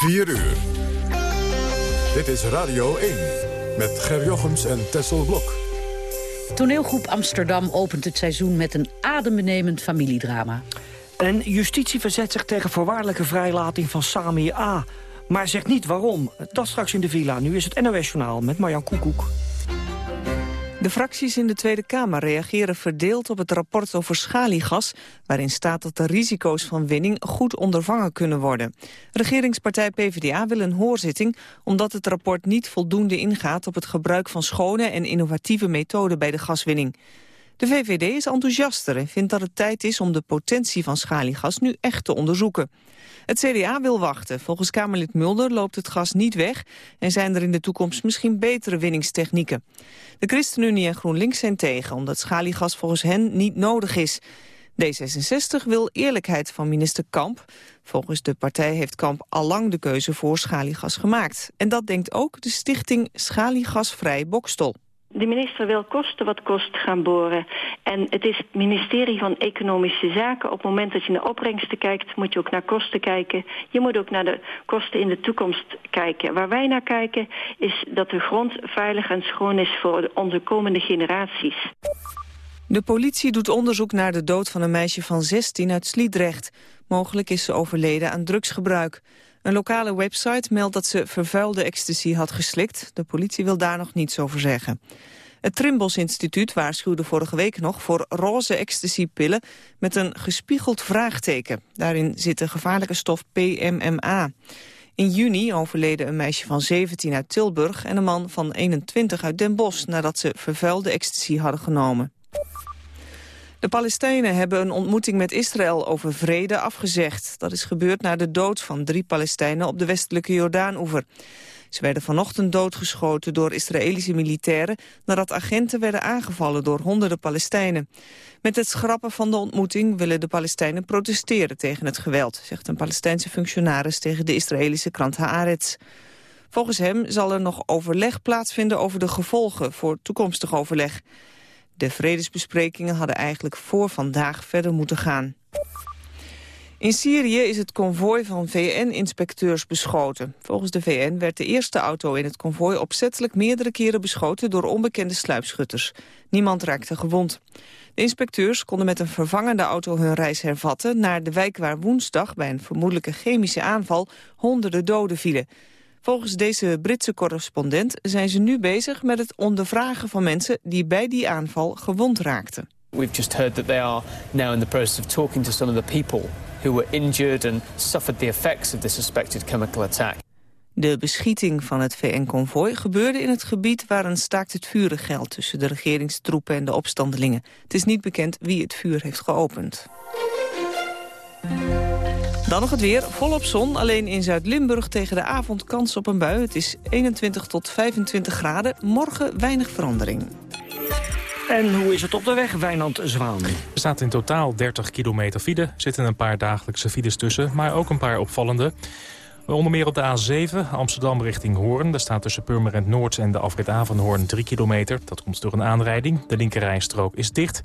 4 uur. Dit is Radio 1 met Ger Jochems en Tessel Blok. Toneelgroep Amsterdam opent het seizoen met een adembenemend familiedrama. En justitie verzet zich tegen voorwaardelijke vrijlating van Sami A. Maar zegt niet waarom. Dat straks in de villa. Nu is het NOS-journaal met Marjan Koekoek. De fracties in de Tweede Kamer reageren verdeeld op het rapport over schaliegas... waarin staat dat de risico's van winning goed ondervangen kunnen worden. Regeringspartij PvdA wil een hoorzitting... omdat het rapport niet voldoende ingaat op het gebruik van schone en innovatieve methoden bij de gaswinning. De VVD is enthousiaster en vindt dat het tijd is om de potentie van schaliegas nu echt te onderzoeken. Het CDA wil wachten. Volgens Kamerlid Mulder loopt het gas niet weg... en zijn er in de toekomst misschien betere winningstechnieken. De ChristenUnie en GroenLinks zijn tegen... omdat schaliegas volgens hen niet nodig is. D66 wil eerlijkheid van minister Kamp. Volgens de partij heeft Kamp allang de keuze voor schaliegas gemaakt. En dat denkt ook de stichting Schaliegasvrij Bokstol. De minister wil kosten wat kost gaan boren. En het is het ministerie van Economische Zaken. Op het moment dat je naar opbrengsten kijkt, moet je ook naar kosten kijken. Je moet ook naar de kosten in de toekomst kijken. Waar wij naar kijken is dat de grond veilig en schoon is voor onze komende generaties. De politie doet onderzoek naar de dood van een meisje van 16 uit Sliedrecht. Mogelijk is ze overleden aan drugsgebruik. Een lokale website meldt dat ze vervuilde ecstasy had geslikt. De politie wil daar nog niets over zeggen. Het Trimbos Instituut waarschuwde vorige week nog voor roze ecstasypillen met een gespiegeld vraagteken. Daarin zit de gevaarlijke stof PMMA. In juni overleden een meisje van 17 uit Tilburg en een man van 21 uit Den Bosch nadat ze vervuilde ecstasy hadden genomen. De Palestijnen hebben een ontmoeting met Israël over vrede afgezegd. Dat is gebeurd na de dood van drie Palestijnen op de westelijke Jordaan-oever. Ze werden vanochtend doodgeschoten door Israëlische militairen... nadat agenten werden aangevallen door honderden Palestijnen. Met het schrappen van de ontmoeting willen de Palestijnen protesteren tegen het geweld... zegt een Palestijnse functionaris tegen de Israëlische krant Haaretz. Volgens hem zal er nog overleg plaatsvinden over de gevolgen voor toekomstig overleg. De vredesbesprekingen hadden eigenlijk voor vandaag verder moeten gaan. In Syrië is het konvooi van VN-inspecteurs beschoten. Volgens de VN werd de eerste auto in het konvooi opzettelijk meerdere keren beschoten door onbekende sluipschutters. Niemand raakte gewond. De inspecteurs konden met een vervangende auto hun reis hervatten naar de wijk waar woensdag bij een vermoedelijke chemische aanval honderden doden vielen. Volgens deze Britse correspondent zijn ze nu bezig met het ondervragen van mensen die bij die aanval gewond raakten. We've just heard that they are now in the process of talking to some of the people who were injured and suffered the effects of the suspected chemical attack. De beschieting van het VN-konvooi gebeurde in het gebied waar een staakt het vuren geldt tussen de regeringstroepen en de opstandelingen. Het is niet bekend wie het vuur heeft geopend. Dan nog het weer, volop zon. Alleen in Zuid-Limburg tegen de avond kans op een bui. Het is 21 tot 25 graden. Morgen weinig verandering. En hoe is het op de weg, Wijnand Zwaan? Er staat in totaal 30 kilometer file. Er zitten een paar dagelijkse files tussen, maar ook een paar opvallende. Onder meer op de A7, Amsterdam richting Hoorn. Daar staat tussen Purmerend Noord en de afrit Hoorn 3 kilometer. Dat komt door een aanrijding. De linkerrijstrook is dicht.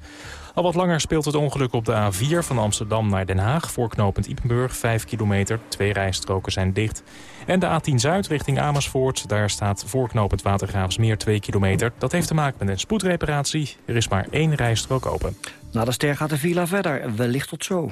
Al wat langer speelt het ongeluk op de A4 van Amsterdam naar Den Haag... voorknopend Ipenburg, 5 kilometer. Twee rijstroken zijn dicht. En de A10 Zuid richting Amersfoort. Daar staat voorknopend Watergraafsmeer 2 kilometer. Dat heeft te maken met een spoedreparatie. Er is maar één rijstrook open. Na de ster gaat de villa verder. Wellicht tot zo.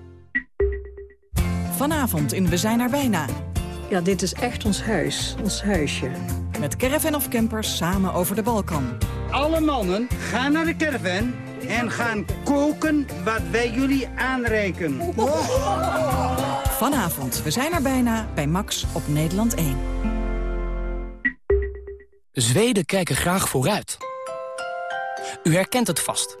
Vanavond in We zijn er bijna. Ja, dit is echt ons huis, ons huisje. Met caravan of campers samen over de Balkan. Alle mannen gaan naar de caravan en gaan koken wat wij jullie aanreiken. Vanavond, we zijn er bijna bij Max op Nederland 1. Zweden kijken graag vooruit. U herkent het vast.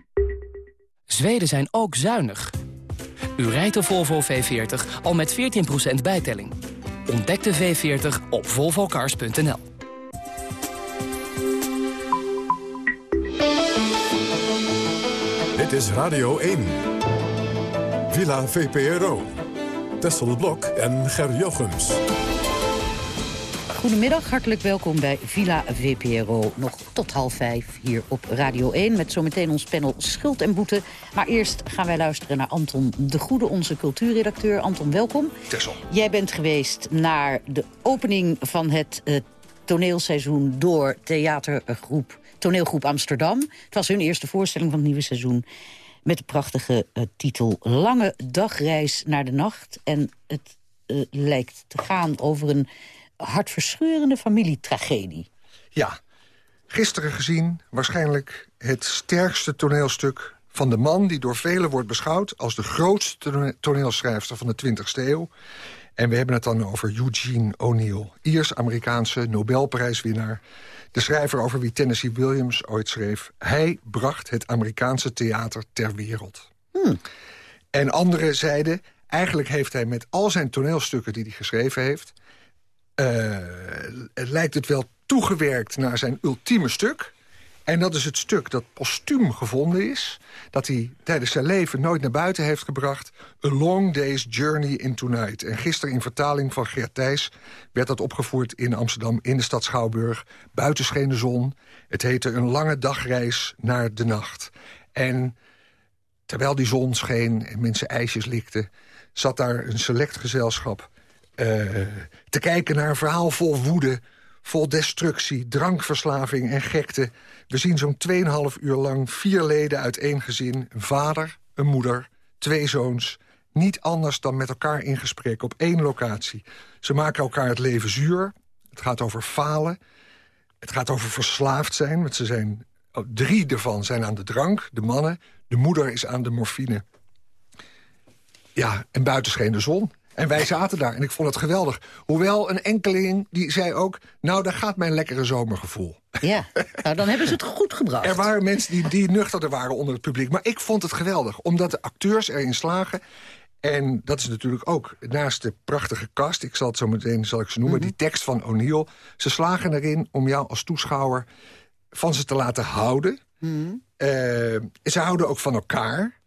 Zweden zijn ook zuinig. U rijdt de Volvo V40 al met 14% bijtelling. Ontdek de V40 op volvocars.nl. Dit is Radio 1. Villa VPRO. Tessel Blok en Ger Jochems. Goedemiddag, hartelijk welkom bij Villa VPRO. Nog tot half vijf hier op Radio 1 met zometeen ons panel Schuld en Boete. Maar eerst gaan wij luisteren naar Anton de Goede, onze cultuurredacteur. Anton, welkom. Tessel. Jij bent geweest naar de opening van het uh, toneelseizoen door theatergroep Toneelgroep Amsterdam. Het was hun eerste voorstelling van het nieuwe seizoen. Met de prachtige uh, titel Lange dagreis naar de nacht. En het uh, lijkt te gaan over een hartverscheurende familietragedie. Ja, gisteren gezien waarschijnlijk het sterkste toneelstuk van de man... die door velen wordt beschouwd als de grootste toneelschrijfster van de 20e eeuw. En we hebben het dan over Eugene O'Neill. Iers-Amerikaanse Nobelprijswinnaar. De schrijver over wie Tennessee Williams ooit schreef... hij bracht het Amerikaanse theater ter wereld. Hmm. En anderen zeiden... eigenlijk heeft hij met al zijn toneelstukken die hij geschreven heeft... Het lijkt het wel toegewerkt naar zijn ultieme stuk. En dat is het stuk dat postuum gevonden is. Dat hij tijdens zijn leven nooit naar buiten heeft gebracht. A Long Day's Journey into Night. En gisteren in vertaling van Gert Thijs werd dat opgevoerd in Amsterdam... in de stad Schouwburg. Buiten scheen de zon. Het heette Een lange dagreis naar de nacht. En terwijl die zon scheen en mensen ijsjes likten... zat daar een select gezelschap uh, te kijken naar een verhaal vol woede... vol destructie, drankverslaving en gekte. We zien zo'n 2,5 uur lang vier leden uit één gezin. Een vader, een moeder, twee zoons. Niet anders dan met elkaar in gesprek op één locatie. Ze maken elkaar het leven zuur. Het gaat over falen. Het gaat over verslaafd zijn. Want ze zijn, oh, drie ervan zijn aan de drank, de mannen. De moeder is aan de morfine. Ja, en buiten scheen de zon. En wij zaten daar en ik vond het geweldig. Hoewel een enkeling die zei ook... nou, daar gaat mijn lekkere zomergevoel. Ja, nou dan hebben ze het goed gebracht. Er waren mensen die, die nuchterder waren onder het publiek. Maar ik vond het geweldig, omdat de acteurs erin slagen... En dat is natuurlijk ook naast de prachtige cast... ik zal het zo meteen zal ik ze noemen, mm -hmm. die tekst van O'Neill... ze slagen erin om jou als toeschouwer van ze te laten houden. Mhm. Mm -hmm. uh, ze houden ook van elkaar.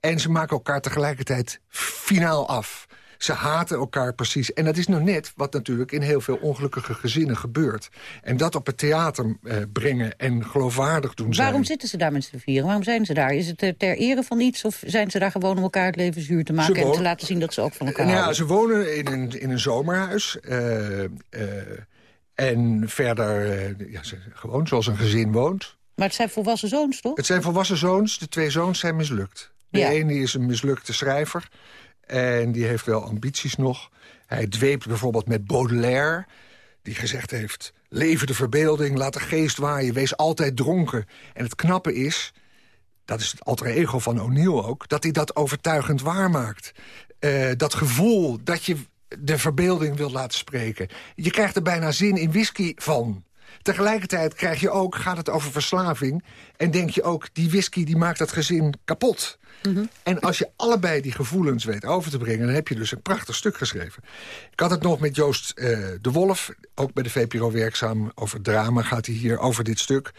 En ze maken elkaar tegelijkertijd finaal af. Ze haten elkaar precies. En dat is nou net wat natuurlijk in heel veel ongelukkige gezinnen gebeurt. En dat op het theater eh, brengen en geloofwaardig doen zijn. Waarom zitten ze daar met z'n vieren? Waarom zijn ze daar? Is het ter ere van iets of zijn ze daar gewoon om elkaar het leven zuur te maken... en te laten zien dat ze ook van elkaar ja, houden? Ze wonen in een, in een zomerhuis. Uh, uh, en verder ja, ze, gewoon zoals een gezin woont. Maar het zijn volwassen zoons, toch? Het zijn volwassen zoons. De twee zoons zijn mislukt. De Ja. ene is een mislukte schrijver. En die heeft wel ambities nog. Hij dweept bijvoorbeeld met Baudelaire. Die gezegd heeft, leven de verbeelding, laat de geest waaien. Wees altijd dronken. En het knappe is, dat is het alter ego van O'Neill ook... dat hij dat overtuigend waarmaakt. Eh, dat gevoel dat je de verbeelding wilt laten spreken. Je krijgt er bijna zin in whisky van. Tegelijkertijd krijg je ook, gaat het over verslaving... en denk je ook, die whisky die maakt dat gezin kapot. En als je allebei die gevoelens weet over te brengen... dan heb je dus een prachtig stuk geschreven. Ik had het nog met Joost eh, de Wolf, ook bij de VPRO werkzaam... over drama gaat hij hier, over dit stuk.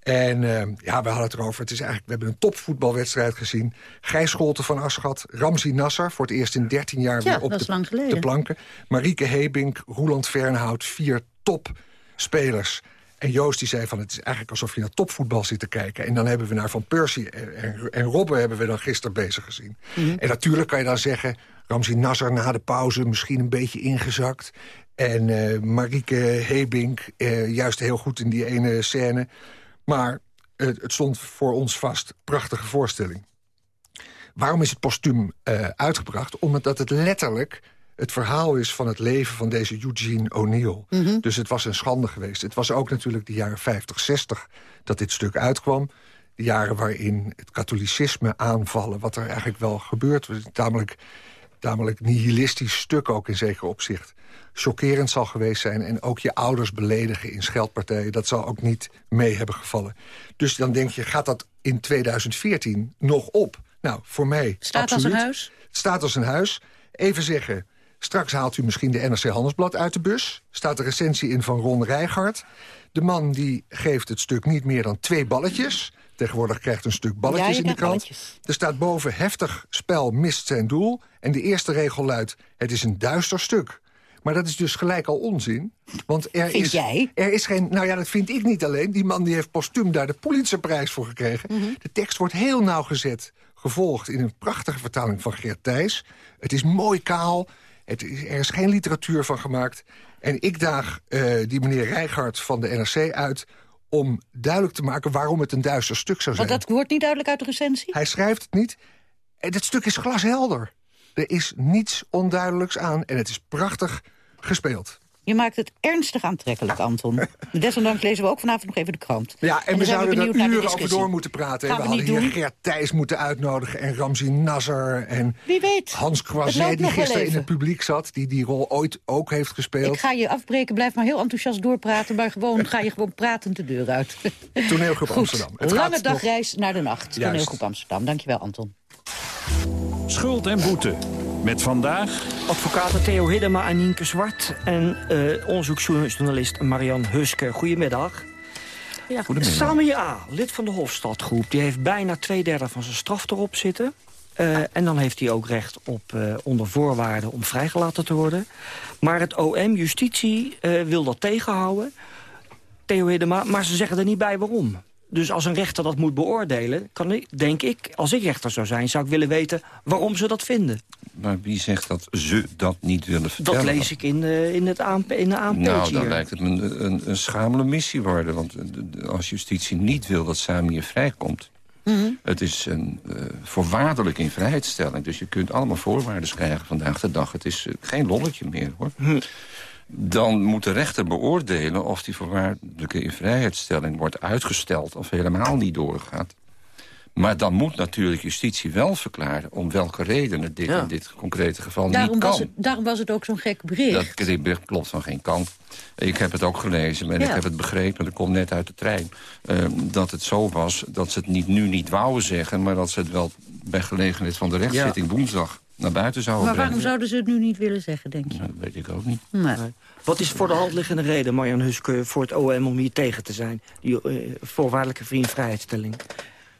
En uh, ja, we hadden het erover. Het is eigenlijk, we hebben een topvoetbalwedstrijd gezien. Gijs Scholte van Aschat, Ramzi Nasser... voor het eerst in 13 jaar ja, weer op de, de, planken. Marieke Hebink, Roeland Vernhout, vier topspelers. En Joost die zei van het is eigenlijk alsof je naar topvoetbal zit te kijken. En dan hebben we naar Van Persie en, en, en Robben hebben we dan gisteren bezig gezien. Mm -hmm. En natuurlijk kan je dan zeggen... Ramzi Nasser na de pauze misschien een beetje ingezakt. En uh, Marieke Hebink uh, juist heel goed in die ene scène. Maar uh, het stond voor ons vast. Prachtige voorstelling. Waarom is het postuum uitgebracht? Omdat het letterlijk het verhaal is van het leven van deze Eugene O'Neill. Mm -hmm. Dus het was een schande geweest. Het was ook natuurlijk de jaren 50, 60 dat dit stuk uitkwam. De jaren waarin het katholicisme aanvallen... wat er eigenlijk wel gebeurt. Namelijk tamelijk nihilistisch stuk ook in zekere opzicht. Chockerend zal geweest zijn en ook je ouders beledigen in scheldpartijen... dat zal ook niet mee hebben gevallen. Dus dan denk je, gaat dat in 2014 nog op? Nou, voor mij Staat absoluut. als een huis? Het staat als een huis. Even zeggen, straks haalt u misschien de NRC Handelsblad uit de bus. Staat de recensie in van Ron Rijgaard. De man die geeft het stuk niet meer dan twee balletjes... Tegenwoordig krijgt een stuk balletjes ja, in de krant. Balletjes. Er staat boven heftig spel mist zijn doel. En de eerste regel luidt, het is een duister stuk. Maar dat is dus gelijk al onzin. Want er vind is, jij? Er is geen, nou ja, dat vind ik niet alleen. Die man die heeft postuum daar de Pulitzerprijs voor gekregen. Mhm. De tekst wordt heel nauwgezet gevolgd in een prachtige vertaling van Geert Thijs. Het is mooi kaal. Het is, er is geen literatuur van gemaakt. En ik daag uh, die meneer Rijgaard van de NRC uit om duidelijk te maken waarom het een duister stuk zou zijn. Want dat wordt niet duidelijk uit de recensie? Hij schrijft het niet. En het stuk is glashelder. Er is niets onduidelijks aan en het is prachtig gespeeld. Je maakt het ernstig aantrekkelijk, Anton. Desondanks lezen we ook vanavond nog even de krant. Ja, en, en we zouden we er uren over door moeten praten. Gaan we, we hadden niet hier doen. Gert Thijs moeten uitnodigen... en Ramzi Nasser en Wie weet. Hans Croiset... die gisteren in het publiek zat... die die rol ooit ook heeft gespeeld. Ik ga je afbreken, blijf maar heel enthousiast doorpraten... maar gewoon, ga je gewoon pratend de deur uit. Toneelgroep Goed, Amsterdam. Het lange gaat dagreis naar de nacht. Juist. Toneelgroep Amsterdam. Dankjewel, Anton. Schuld en boete. Met vandaag... Advocaten Theo Hiddema en Nienke Zwart... en uh, onderzoeksjournalist Marian Huske. Goedemiddag. Ja, Sami A., lid van de Hofstadgroep... die heeft bijna twee derde van zijn straf erop zitten. Uh, en dan heeft hij ook recht op uh, onder voorwaarden om vrijgelaten te worden. Maar het OM, justitie, uh, wil dat tegenhouden. Theo Hiddema, maar ze zeggen er niet bij waarom. Dus als een rechter dat moet beoordelen, kan ik, denk ik, als ik rechter zou zijn... zou ik willen weten waarom ze dat vinden. Maar wie zegt dat ze dat niet willen vertellen? Dat lees ik in, uh, in, het aan, in de aanpage Nou, dan hier. lijkt het me een, een, een schamele missie worden. Want als justitie niet wil dat Samir vrijkomt... Mhm. Mm -hmm. Het is een uh, voorwaardelijke invrijheidstelling. Dus je kunt allemaal voorwaarden krijgen vandaag de dag. Het is geen lolletje meer, hoor. Hm. Dan moet de rechter beoordelen of die voorwaardelijke invrijheidstelling wordt uitgesteld... of helemaal niet doorgaat. Maar dan moet natuurlijk justitie wel verklaren... om welke redenen dit Ja. in dit concrete geval Daarom niet kan. was, het, daarom was het ook zo'n gek bericht. Dat bericht klopt van geen kant. Ik heb het ook gelezen en Ja. ik heb het begrepen... dat komt net uit de trein... eh, dat het zo was dat ze het niet, nu niet wouden zeggen... maar dat ze het wel bij gelegenheid van de rechtszitting woensdag... naar buiten zouden maar waarom brengen. zouden ze het nu niet willen zeggen, denk je? Dat weet ik ook niet. Nee. Wat is voor de hand liggende reden, Marjan Huske, voor het OM om hier tegen te zijn? Die uh, voorwaardelijke vriendvrijheidstelling.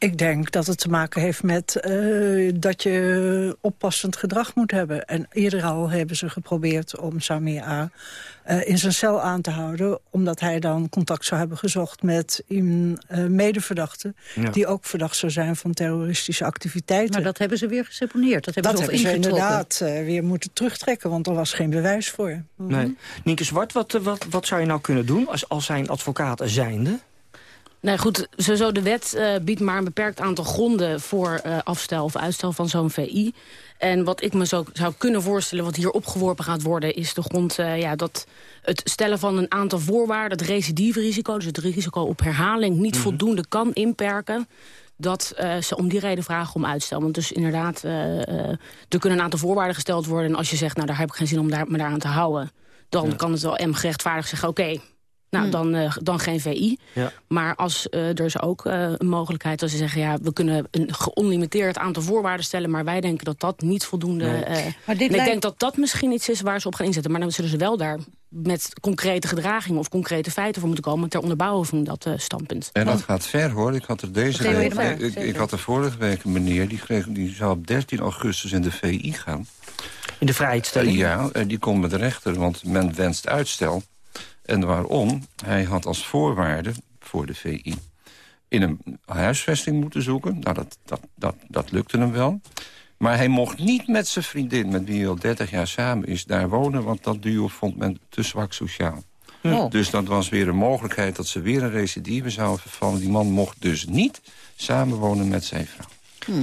Ik denk dat het te maken heeft met uh, dat je oppassend gedrag moet hebben. En eerder al hebben ze geprobeerd om Samir A. Uh, in zijn cel aan te houden... omdat hij dan contact zou hebben gezocht met een uh, medeverdachte... Ja. die ook verdacht zou zijn van terroristische activiteiten. Maar dat hebben ze weer geseponeerd. Dat hebben dat ze, hebben ze ingetrokken. inderdaad uh, weer moeten terugtrekken... want er was geen bewijs voor. Nee. Nienke Zwart, wat, wat, wat zou je nou kunnen doen als, als zijn advocaat zijnde? Nee, goed, sowieso de wet uh, biedt maar een beperkt aantal gronden... voor uh, afstel of uitstel van zo'n VI. En wat ik me zo zou kunnen voorstellen, wat hier opgeworpen gaat worden... is de grond uh, ja, dat het stellen van een aantal voorwaarden... het recidiverisico, dus het risico op herhaling... niet mm -hmm. voldoende kan inperken dat uh, ze om die reden vragen om uitstel. Want dus inderdaad, uh, uh, er kunnen een aantal voorwaarden gesteld worden... en als je zegt, nou daar heb ik geen zin om daar, me daaraan te houden... dan ja. kan het wel M gerechtvaardig zeggen, oké, okay, Nou, Hmm. dan, eh, dan geen VI. Ja. Maar als eh, er is ook eh, een mogelijkheid dat ze zeggen... ja, we kunnen een geonlimiteerd aantal voorwaarden stellen... maar wij denken dat dat niet voldoende... Nee. eh, Maar dit en ik denk dat dat misschien iets is waar ze op gaan inzetten. Maar dan zullen ze wel daar met concrete gedragingen... of concrete feiten voor moeten komen... ter onderbouwing van dat eh, standpunt. En dat gaat ver hoor. Ik had er deze week, ver, ik, ik, had er vorige week een meneer die, kreeg, die zou op 13 augustus in de VI gaan. In de vrijheidstelling? ja, en die komt met de rechter, want men wenst uitstel. En waarom? Hij had als voorwaarde voor de VI in een huisvesting moeten zoeken. Nou, dat, dat, dat, dat lukte hem wel. Maar hij mocht niet met zijn vriendin, met wie hij al 30 jaar samen is, daar wonen... want dat duo vond men te zwak sociaal. Oh. Dus dat was weer een mogelijkheid dat ze weer een recidive zouden vervallen. Die man mocht dus niet samenwonen met zijn vrouw.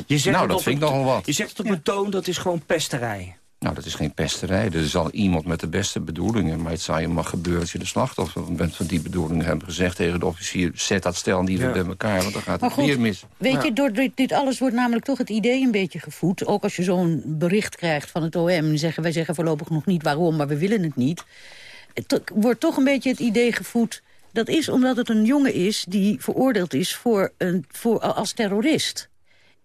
Je zegt nou, het dat op vind ik een- nogal wat. Je zegt het op een toon, dat is gewoon pesterij. Nou, dat is geen pesterij. Er is al iemand met de beste bedoelingen. Maar het zou je maar gebeuren als je de slachtoffer bent van die bedoelingen. Hebben gezegd tegen de officier, zet dat stel niet weer Ja. bij elkaar. Want dan gaat Maar het weer goed, mis. weet je, door dit, dit alles wordt namelijk toch het idee een beetje gevoed. Ook als je zo'n bericht krijgt van het OM. en Zeggen, wij zeggen voorlopig nog niet waarom, maar we willen het niet. Het wordt toch een beetje het idee gevoed... dat is omdat het een jongen is die veroordeeld is voor een, voor, als terrorist.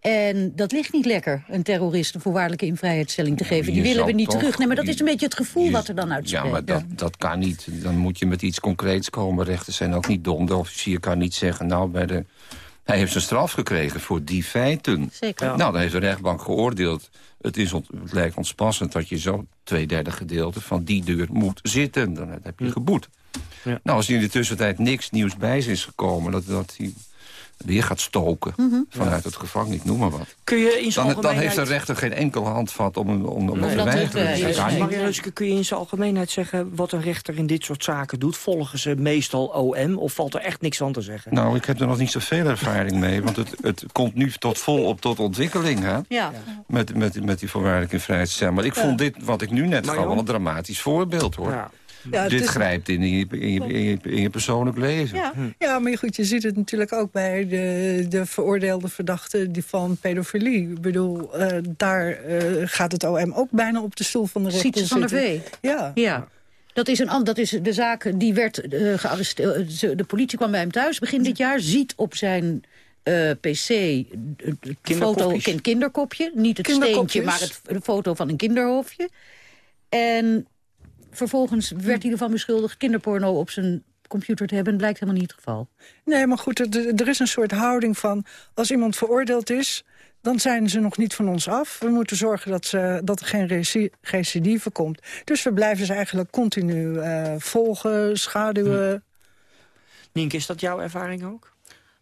En dat ligt niet lekker, een terrorist een voorwaardelijke invrijheidstelling te geven. je Die willen we niet toch- terug. Nee, maar dat is een beetje het gevoel wat er dan Ja, uitspreekt. maar dat, dat kan niet. Dan moet je met iets concreets komen. Rechters zijn ook niet dom. De officier kan niet zeggen, nou, bij de... hij heeft zijn straf gekregen voor die feiten. Zeker. Ja. Nou, dan heeft de rechtbank geoordeeld. Het, is, ont- het lijkt ons passend dat je zo twee derde gedeelte van die deur moet zitten. Dan heb je geboet. Nou, als er in de tussentijd niks nieuws bij is gekomen... dat, dat hij weer gaat stoken vanuit het gevangen, ik noem maar wat. Kun je in Dan, dan heeft de rechter geen enkel handvat om, om, om, om Nee, te weigeren. Reuske, kun je in zijn algemeenheid zeggen... wat een rechter in dit soort zaken doet? Volgen ze meestal OM of valt er echt niks aan te zeggen? Nou, ik heb er nog niet zoveel ervaring mee, want het, het komt nu tot volop tot ontwikkeling, hè? Ja. Met, met, met die voorwaardelijke vrijheidsstelling. Maar ik vond dit, wat ik nu net gaf, wel een dramatisch voorbeeld, hoor. Ja, dit is- grijpt in je, in, je, in, je, in je persoonlijk leven. Ja, ja, maar goed, je ziet het natuurlijk ook bij de, de veroordeelde verdachten die van pedofilie. Ik bedoel, eh, daar eh, gaat het OM ook bijna op de stoel van de rechter Sietse van der zitten. Vee. Ja. Ja. Dat is, een, dat is de zaak, die werd eh, gearresteerd. De politie kwam bij hem thuis begin dit jaar. Ziet op zijn eh, pc het foto, een kinderkopje. Niet het steentje, maar het, de foto van een kinderhoofdje. En vervolgens werd hij ervan beschuldigd kinderporno op zijn computer te hebben. Blijkt helemaal niet het geval. Nee, maar goed, er, er is een soort houding van... als iemand veroordeeld is, dan zijn ze nog niet van ons af. We moeten zorgen dat, ze, dat er geen reci- recidive komt. Dus we blijven ze eigenlijk continu eh, volgen, schaduwen. Nienke, is dat jouw ervaring ook?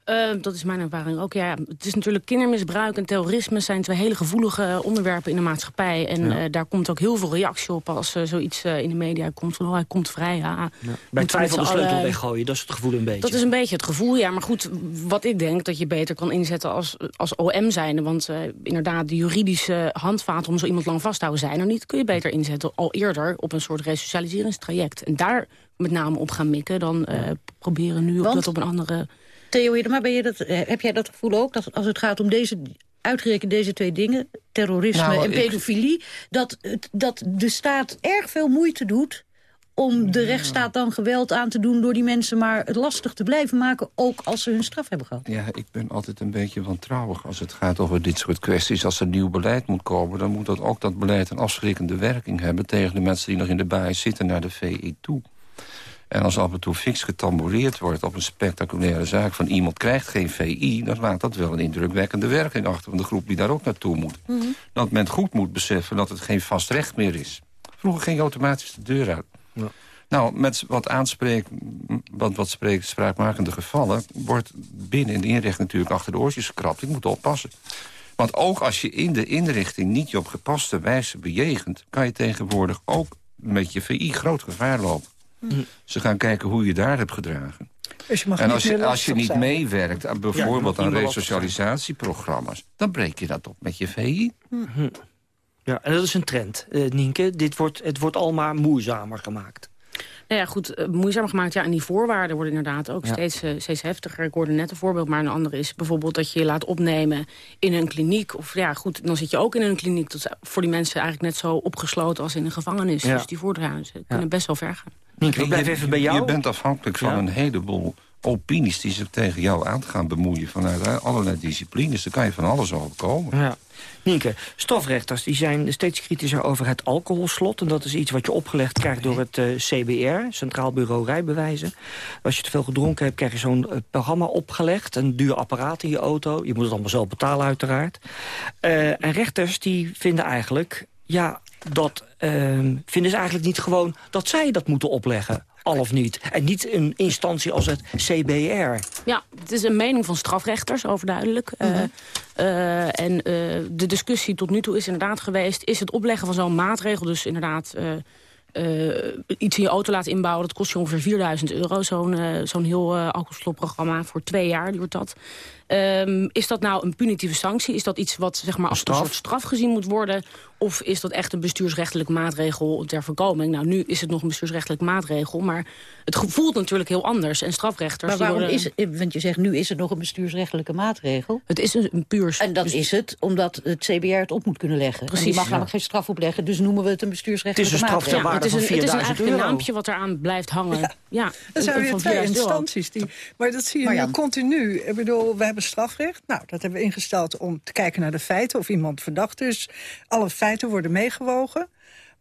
Eh, dat is mijn ervaring ook. Ja, het is natuurlijk kindermisbruik en terrorisme zijn twee hele gevoelige onderwerpen in de maatschappij. En Ja. eh, daar komt ook heel veel reactie op als eh, zoiets eh, in de media komt van oh, hij komt vrij. Ja, Bij Moeten twijfel de sleutel weggooien, dat is het gevoel een beetje. Dat is een beetje het gevoel, ja. Maar goed, wat ik denk dat je beter kan inzetten als, als OM zijnde. Want eh, inderdaad, de juridische handvaten om zo iemand lang vast te houden zijn er niet. Kun je beter inzetten al eerder op een soort resocialiseringstraject. En daar met name op gaan mikken. Dan eh, proberen nu op dat op een andere... Theo Hiddema, ben je dat, eh, heb jij dat gevoel ook? Dat als het gaat om deze, uitgerekend deze twee dingen... terrorisme Nou, en ik- pedofilie... Dat, dat de staat erg veel moeite doet om de rechtsstaat dan geweld aan te doen... door die mensen maar het lastig te blijven maken... ook als ze hun straf hebben gehad. Ja, ik ben altijd een beetje wantrouwig als het gaat over dit soort kwesties. Als er nieuw beleid moet komen, dan moet dat ook dat beleid een afschrikkende werking hebben... tegen de mensen die nog in de baai zitten naar de VE toe. En als af en toe fix getamboureerd wordt op een spectaculaire zaak... van iemand krijgt geen VI, dan laat dat wel een indrukwekkende werking achter... van de groep die daar ook naartoe moet. Dat men goed moet beseffen dat het geen vast recht meer is. Vroeger ging je automatisch de deur uit. Nou, met wat aanspreek, wat, wat spreek, spraakmakende gevallen... wordt binnen in de inrichting natuurlijk achter de oortjes gekrapt. Ik moet oppassen. Want ook als je in de inrichting niet je op gepaste wijze bejegent... kan je tegenwoordig ook met je VI groot gevaar lopen. Ze gaan kijken hoe je daar hebt gedragen. Dus je mag en niet als je, als je niet zijn. meewerkt aan bijvoorbeeld niet aan resocialisatieprogramma's... dan breek je dat op met je VI. Hm. Ja, en dat is een trend, eh, Nienke. Dit wordt, het wordt al maar moeizamer gemaakt. Nou ja, goed, eh, moeizamer gemaakt. Ja, en die voorwaarden worden inderdaad ook Ja. steeds, eh, steeds heftiger. Ik hoorde net een voorbeeld, maar een andere is bijvoorbeeld dat je je laat opnemen in een kliniek. Of ja, goed, dan zit je ook in een kliniek. Dat is voor die mensen eigenlijk net zo opgesloten als in een gevangenis. Ja. Dus die voorwaarden ze kunnen best wel ver gaan. Nienke, we blijven je, even bij jou. Je bent afhankelijk van Ja. een heleboel opinies die zich tegen jou aan gaan bemoeien... vanuit allerlei disciplines. Daar kan je van alles overkomen. Ja. Nienke, strafrechters die zijn steeds kritischer over het alcoholslot. En dat is iets wat je opgelegd krijgt door het eh, CBR, Centraal Bureau Rijbewijzen. Als je te veel gedronken hebt, krijg je zo'n eh, programma opgelegd. Een duur apparaat in je auto. Je moet het allemaal zelf betalen uiteraard. Eh, en rechters die vinden eigenlijk... ja, dat ehm, vinden ze eigenlijk niet gewoon dat zij dat moeten opleggen. Al of niet. En niet een instantie als het CBR. Ja, het is een mening van strafrechters, overduidelijk. Eh, eh, en eh, de discussie tot nu toe is inderdaad geweest... is het opleggen van zo'n maatregel, dus inderdaad... iets in je auto laten inbouwen, dat kost je ongeveer 4000 euro. Zo'n zo'n heel alcoholslotprogramma voor twee jaar duurt dat. Um, is dat nou een punitieve sanctie? Is dat iets wat zeg maar, als een soort straf gezien moet worden? Of is dat echt een bestuursrechtelijke maatregel ter voorkoming? Nou, nu is het nog een bestuursrechtelijke maatregel, maar het voelt natuurlijk heel anders. En strafrechters... Maar waarom worden... is het, want je zegt nu is het nog een bestuursrechtelijke maatregel. Het is een, een puur... En dat is het, omdat het CBR het op moet kunnen leggen. Precies, en die mag ja. namelijk geen straf opleggen, dus noemen we het een bestuursrechtelijke het is een straf maatregel. ja, het is, een, het is een eigenlijk een naampje wat eraan blijft hangen. Ja, ja Er zijn weer van twee 4000 euro. instanties. Die, maar dat zie je Marjan. nu continu. Ik bedoel, we hebben strafrecht. Nou, dat hebben we ingesteld om te kijken naar de feiten. Of iemand verdacht is. Alle feiten worden meegewogen.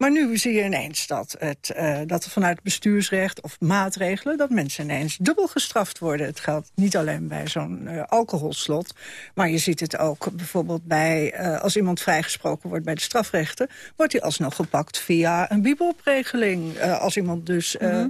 Maar nu zie je ineens dat, het, eh, dat er vanuit bestuursrecht of maatregelen... dat mensen ineens dubbel gestraft worden. Het geldt niet alleen bij zo'n eh, alcoholslot... maar je ziet het ook bijvoorbeeld bij... eh, als iemand vrijgesproken wordt bij de strafrechten... wordt hij alsnog gepakt via een bibelregeling. Eh, als iemand dus... eh,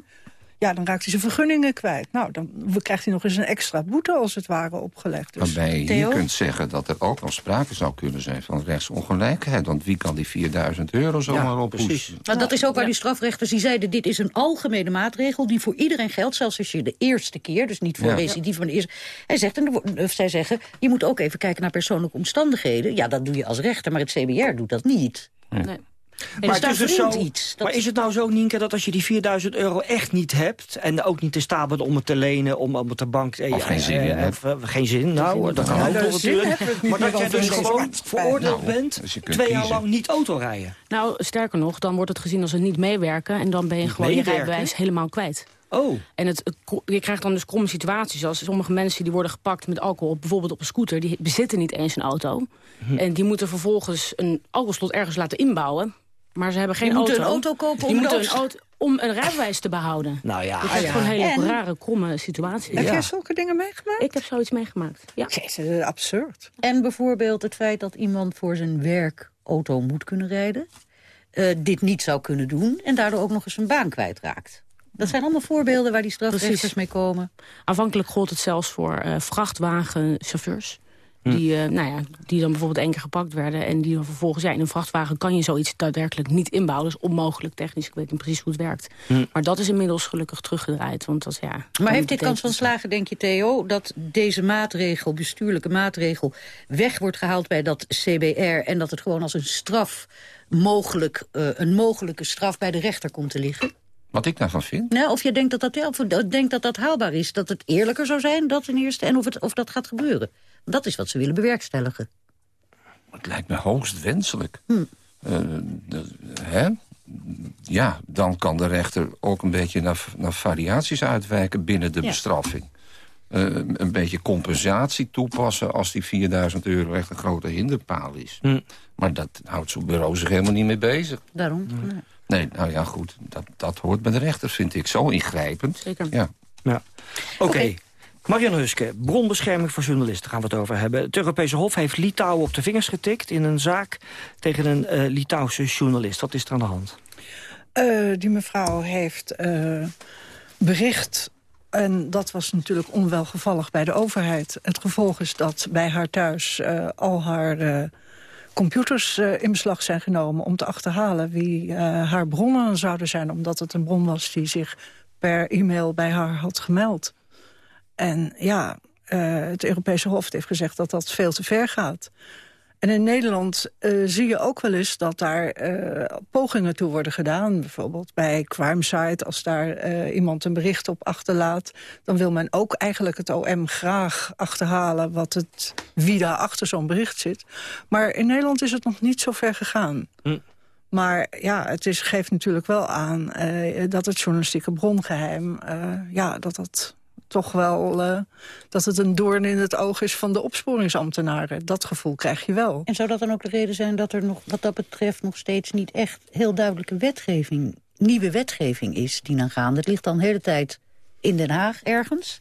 ja, dan raakt hij zijn vergunningen kwijt. Nou, dan krijgt hij nog eens een extra boete als het ware opgelegd. Dus, Waarbij je Theo? hier kunt zeggen dat er ook nog sprake zou kunnen zijn van rechtsongelijkheid. Want wie kan die 4000 euro zomaar ophoesten? Nou, dat is ook waar die strafrechters die zeiden... dit is een algemene maatregel die voor iedereen geldt... zelfs als je de eerste keer, dus niet voor Ja. recidief... maar de eerste... Hij zegt, en of zij zeggen, je moet ook even kijken naar persoonlijke omstandigheden. Ja, dat doe je als rechter, maar het CBR doet dat niet. Nee. Dus het daar is dus zo, iets. Dat maar is het nou zo, Nienke, dat als je die 4000 euro echt niet hebt... en ook niet te staan bent om het te lenen, om op de bank... eh, Of geen zin in eh, eh, geen zin, nou, dat kan ook nog zin natuurlijk. Maar dat jij over dus in deze gewoon veroordeeld Nou, bent... dus je twee jaar lang niet autorijden. Nou, sterker nog, dan wordt het gezien als het niet meewerken... en dan ben je gewoon je rijbewijs helemaal kwijt. Oh. En het, je krijgt dan dus kromme situaties. Als sommige mensen die worden gepakt met alcohol, bijvoorbeeld op een scooter... die bezitten niet eens een auto. Hm. En die moeten vervolgens een alcoholslot ergens laten inbouwen. Maar ze hebben geen auto. moeten een auto kopen om een auto- om een rijbewijs te behouden. Nou ja, Je krijgt ja. gewoon hele En- rare, kromme situaties. Heb Ja. jij zulke dingen meegemaakt? Ik heb zoiets meegemaakt. Ja. Jezus, dat is absurd. En bijvoorbeeld het feit dat iemand voor zijn werk auto moet kunnen rijden... eh, dit niet zou kunnen doen en daardoor ook nog eens zijn baan kwijtraakt. Dat zijn allemaal voorbeelden waar die strafrechters Precies. mee komen. Aanvankelijk gold het zelfs voor eh, vrachtwagenchauffeurs. Hm. Die, eh, nou ja, die dan bijvoorbeeld één keer gepakt werden... en die dan vervolgens, ja, in een vrachtwagen kan je zoiets daadwerkelijk niet inbouwen. Dat is onmogelijk technisch, ik weet niet precies hoe het werkt. Hm. Maar dat is inmiddels gelukkig teruggedraaid. Want dat, ja, Maar heeft dit kans van slagen, denk je, Theo... dat deze maatregel, bestuurlijke maatregel... weg wordt gehaald bij dat CBR... en dat het gewoon als een straf mogelijk... eh, een mogelijke straf bij de rechter komt te liggen? Wat ik daarvan vind? Nou, of je denkt dat dat, ja, of denkt dat dat haalbaar is, dat het eerlijker zou zijn, dat ten eerste, en of, het, of dat gaat gebeuren. Dat is wat ze willen bewerkstelligen. Het lijkt me hoogst wenselijk. Hm. Eh, de- hè? Ja, dan kan de rechter ook een beetje naar, naar variaties uitwijken binnen de Ja. bestraffing. Eh, een beetje compensatie toepassen als die 4000 euro echt een grote hinderpaal is. Hm. Maar dat houdt zo'n bureau zich helemaal niet mee bezig. Daarom. Nee, nou ja, goed. Dat, dat hoort bij de rechter, vind ik. Zo ingrijpend. Zeker. Ja. Ja. Oké. Marianne Huske, bronbescherming voor journalisten gaan we het over hebben. Het Europese Hof heeft Litouwen op de vingers getikt... in een zaak tegen een eh Litouwse journalist. Wat is er aan de hand? Eh, die mevrouw heeft eh, bericht... En dat was natuurlijk onwelgevallig bij de overheid. Het gevolg is dat bij haar thuis eh, al haar eh, computers eh, in beslag zijn genomen... om te achterhalen wie eh, haar bronnen zouden zijn. Omdat het een bron was die zich per e-mail bij haar had gemeld. En ja, eh, het Europese Hof heeft gezegd dat dat veel te ver gaat. En in Nederland eh, zie je ook wel eens dat daar eh, pogingen toe worden gedaan. Bijvoorbeeld bij Crimesite, als daar eh, iemand een bericht op achterlaat... dan wil men ook eigenlijk het OM graag achterhalen... Wat het, wie daar achter zo'n bericht zit. Maar in Nederland is het nog niet zo ver gegaan. Hm. Maar ja, het is, geeft natuurlijk wel aan dat het journalistieke brongeheim... Ja, dat dat toch wel uh, dat het een doorn in het oog is van de opsporingsambtenaren. Dat gevoel krijg je wel. En zou dat dan ook de reden zijn dat er nog, wat dat betreft nog steeds niet echt heel duidelijke wetgeving, nieuwe wetgeving is die dan gaan? Het ligt dan de hele tijd in Den Haag ergens.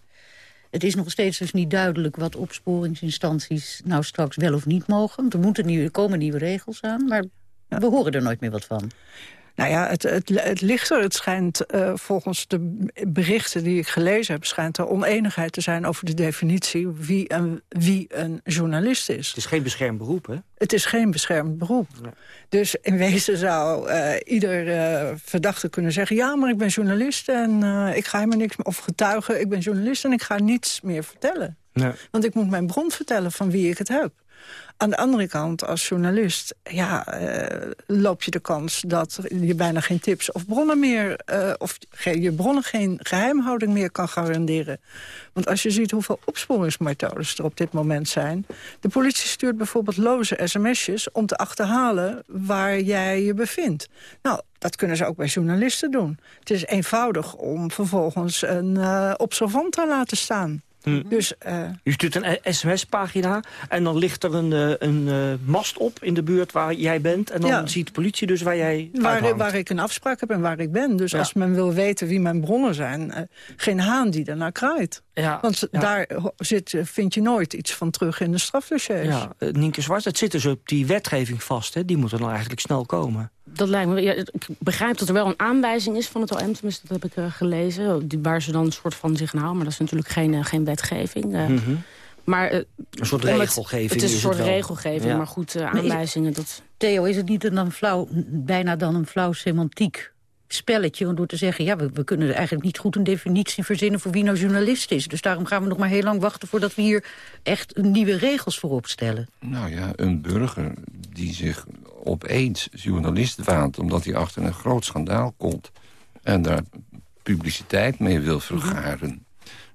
Het is nog steeds dus niet duidelijk wat opsporingsinstanties nou straks wel of niet mogen. Er, moeten nieuwe, komen nieuwe regels aan, maar we horen er nooit meer wat van. Nou ja, het, het, het ligt er. Het schijnt uh, volgens de berichten die ik gelezen heb... schijnt er oneenigheid te zijn over de definitie... wie een, wie een journalist is. Het is geen beschermd beroep, hè? Het is geen beschermd beroep. Dus in wezen zou uh, ieder uh, verdachte kunnen zeggen... ja, maar ik ben journalist en ik ga helemaal niks meer... of getuige, ik ben journalist en ik ga niets meer vertellen. Nee. Want ik moet mijn bron vertellen van wie ik het heb. Aan de andere kant, als journalist, ja, uh, loop je de kans dat je bijna geen tips of bronnen meer, uh, of je bronnen geen geheimhouding meer kan garanderen. Want als je ziet hoeveel opsporingsmethodes er op dit moment zijn. De politie stuurt bijvoorbeeld loze sms'jes om te achterhalen waar jij je bevindt. Nou, dat kunnen ze ook bij journalisten doen. Het is eenvoudig om vervolgens een uh, observant te laten staan. Hm. Dus, uh... Je stuurt een sms-pagina en dan ligt er een, uh, een uh, mast op in de buurt waar jij bent. En dan ja. ziet de politie dus waar jij waar, waar, ik een afspraak heb en waar ik ben. Dus ja. als men wil weten wie mijn bronnen zijn, geen haan die daarnaar kraait. Ja. Want daar zit, vind je nooit iets van terug in de strafdossiers. Ja, Nienke Zwart, het zit dus op die wetgeving vast. Hè? Die moet er dan eigenlijk snel komen. Dat lijkt me, ja, ik begrijp dat er wel een aanwijzing is van het OM, tenminste dat heb ik uh, gelezen, die, waar ze dan een soort van zich houden, maar dat is natuurlijk geen, uh, geen wetgeving. Uh, mm -hmm. Maar, een soort regelgeving. Het, het is een soort het regelgeving, ja. maar goed, aanwijzingen. Dat... Theo, is het niet een flauw, bijna dan een flauw semantiek spelletje om door te zeggen... ja, we, we, kunnen er eigenlijk niet goed een definitie verzinnen... voor wie nou journalist is. Dus daarom gaan we nog maar heel lang wachten... voordat we hier echt nieuwe regels voor opstellen. Nou ja, een burger die zich opeens journalist waant... omdat hij achter een groot schandaal komt... en daar publiciteit mee wil vergaren...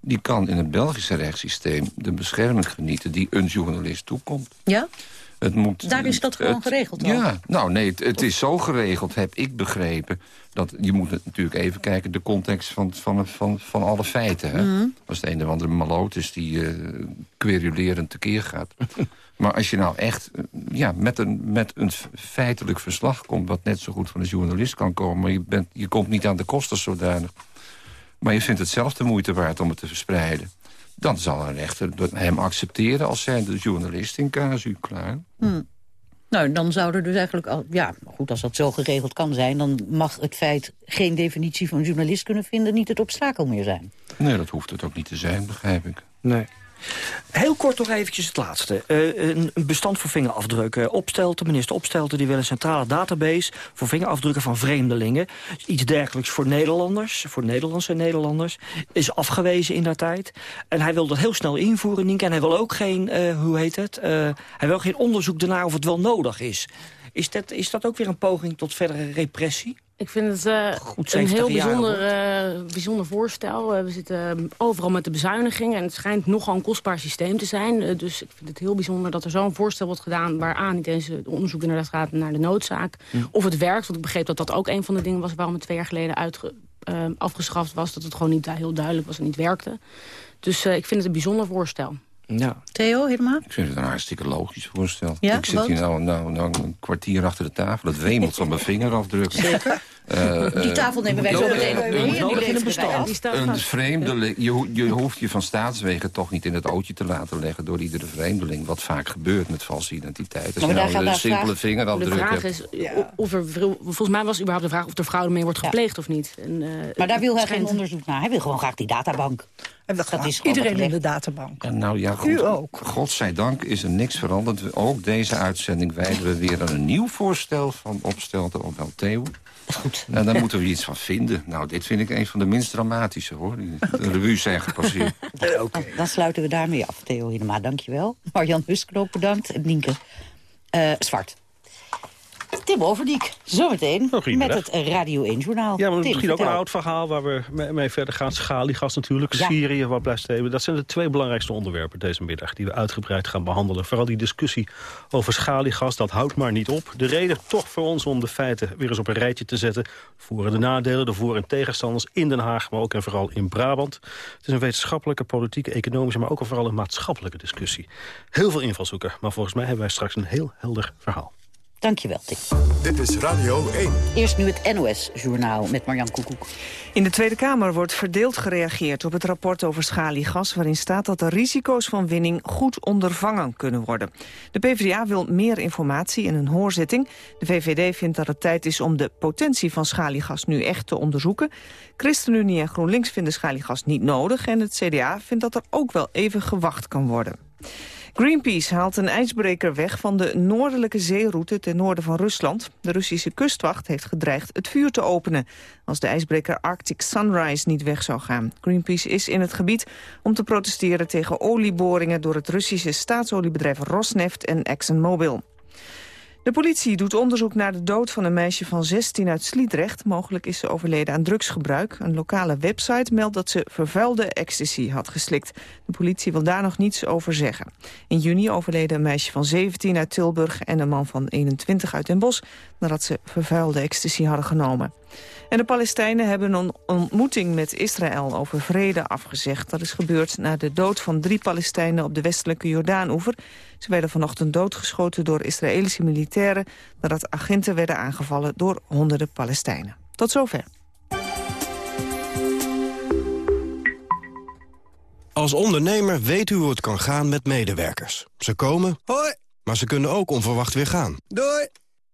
die kan in het Belgische rechtssysteem de bescherming genieten... die een journalist toekomt. Ja? Het moet, Daar is dat gewoon geregeld al. Ja, nou nee, het, het, is zo geregeld, heb ik begrepen... dat je moet natuurlijk even kijken de context van, van, van, van alle feiten. Hè? Mm. Als het een of andere maloot is die uh, querulerend tekeer gaat. maar als je nou echt ja, met, een, met een feitelijk verslag komt... wat net zo goed van een journalist kan komen... maar je, bent, je komt niet aan de kosten zodanig... maar je vindt het zelf de moeite waard om het te verspreiden dan zal een rechter hem accepteren als zijnde journalist in casu, klaar. Hmm. Nou, dan zou er dus eigenlijk al... Ja, goed, als dat zo geregeld kan zijn... dan mag het feit geen definitie van journalist kunnen vinden... niet het obstakel meer zijn. Nee, dat hoeft het ook niet te zijn, begrijp ik. Nee. Heel kort nog eventjes het laatste. Uh, een bestand voor vingerafdrukken. Opstelten, minister Opstelten, die wil een centrale database... voor vingerafdrukken van vreemdelingen. Iets dergelijks voor Nederlanders, voor Nederlandse Nederlanders. Is afgewezen in dat tijd. En hij wil dat heel snel invoeren, Nienke. En hij wil ook geen, uh, hoe heet het... Hij wil geen onderzoek daarna of het wel nodig is. Is dat, is dat ook weer een poging tot verdere repressie? Ik vind het uh, een heel bijzonder, uh, bijzonder voorstel. Uh, we zitten overal met de bezuinigingen en het schijnt nogal een kostbaar systeem te zijn. dus ik vind het heel bijzonder dat er zo'n voorstel wordt gedaan... waaraan niet eens het onderzoek inderdaad gaat naar de noodzaak. Of het werkt, want ik begreep dat dat ook een van de dingen was... waarom het twee jaar geleden uitge, afgeschaft was. Dat het gewoon niet heel duidelijk was en niet werkte. Dus ik vind het een bijzonder voorstel. Ja. Theo, helemaal? Ik vind het een hartstikke logisch voorstel. Ja, ik zit hier nou, nou, nou, een kwartier achter de tafel. Het wemelt van mijn vingerafdrukken. Zeker. Uh, die tafel nemen wij zo meteen. Een, een, bestand. een vreemdeling, je, je hoeft je van staatswegen toch niet in het ootje te laten leggen... door iedere vreemdeling, wat vaak gebeurt met valse identiteit. Als je nou een simpele vingerafdruk De vraag is, of er, volgens mij was überhaupt de vraag of er fraude mee wordt gepleegd of niet. En, uh, maar daar wil hij geen onderzoek naar. Hij wil gewoon graag die databank. En dat, is iedereen in de databank. En nou ja, goed, U ook. Godzijdank is er niks veranderd. Ook deze uitzending wijden we weer aan een nieuw voorstel van Opstelten op Theo. Goed. En daar moeten we iets van vinden. Nou, dit vind ik een van de minst dramatische, hoor. De revue zijn gepasseerd. okay. Dan sluiten we daarmee af, Theo Hinema. Dankjewel. Marjan Husknoop bedankt. En Nienke uh, Zwart. Tim Overdiek, zometeen met goedemiddag. het Radio 1-journaal. Ja, maar Tim, misschien ook een oud verhaal waar we mee, mee verder gaan. Schaliegas natuurlijk, Ja. Syrië, wat blijft steven. Dat zijn de twee belangrijkste onderwerpen deze middag... die we uitgebreid gaan behandelen. Vooral die discussie over schaliegas, dat houdt maar niet op. De reden toch voor ons om de feiten weer eens op een rijtje te zetten. Voor- en de nadelen, de voor- en tegenstanders in Den Haag... maar ook en vooral in Brabant. Het is een wetenschappelijke, politieke, economische... maar ook en vooral een maatschappelijke discussie. Heel veel invalshoeken, maar volgens mij hebben wij straks een heel helder verhaal. Dankjewel, Tim. Dit is Radio 1. Eerst nu het NOS-journaal met Marjan Koekoek. In de Tweede Kamer wordt verdeeld gereageerd op het rapport over schaliegas... waarin staat dat de risico's van winning goed ondervangen kunnen worden. De PvdA wil meer informatie in een hoorzitting. De VVD vindt dat het tijd is om de potentie van schaliegas nu echt te onderzoeken. ChristenUnie en GroenLinks vinden schaliegas niet nodig... en het CDA vindt dat er ook wel even gewacht kan worden. Greenpeace haalt een ijsbreker weg van de noordelijke zeeroute ten noorden van Rusland. De Russische kustwacht heeft gedreigd het vuur te openen als de ijsbreker Arctic Sunrise niet weg zou gaan. Greenpeace is in het gebied om te protesteren tegen olieboringen door het Russische staatsoliebedrijf Rosneft en ExxonMobil. De politie doet onderzoek naar de dood van een meisje van 16 uit Sliedrecht. Mogelijk is ze overleden aan drugsgebruik. Een lokale website meldt dat ze vervuilde ecstasy had geslikt. De politie wil daar nog niets over zeggen. In juni overleden een meisje van 17 uit Tilburg... en een man van 21 uit Den Bosch... nadat ze vervuilde ecstasy hadden genomen. En de Palestijnen hebben een ontmoeting met Israël over vrede afgezegd. Dat is gebeurd na de dood van drie Palestijnen op de westelijke Jordaanoever. Ze werden vanochtend doodgeschoten door Israëlische militairen... nadat agenten werden aangevallen door honderden Palestijnen. Tot zover. Als ondernemer weet u hoe het kan gaan met medewerkers. Ze komen, hoi, maar ze kunnen ook onverwacht weer gaan. Doei!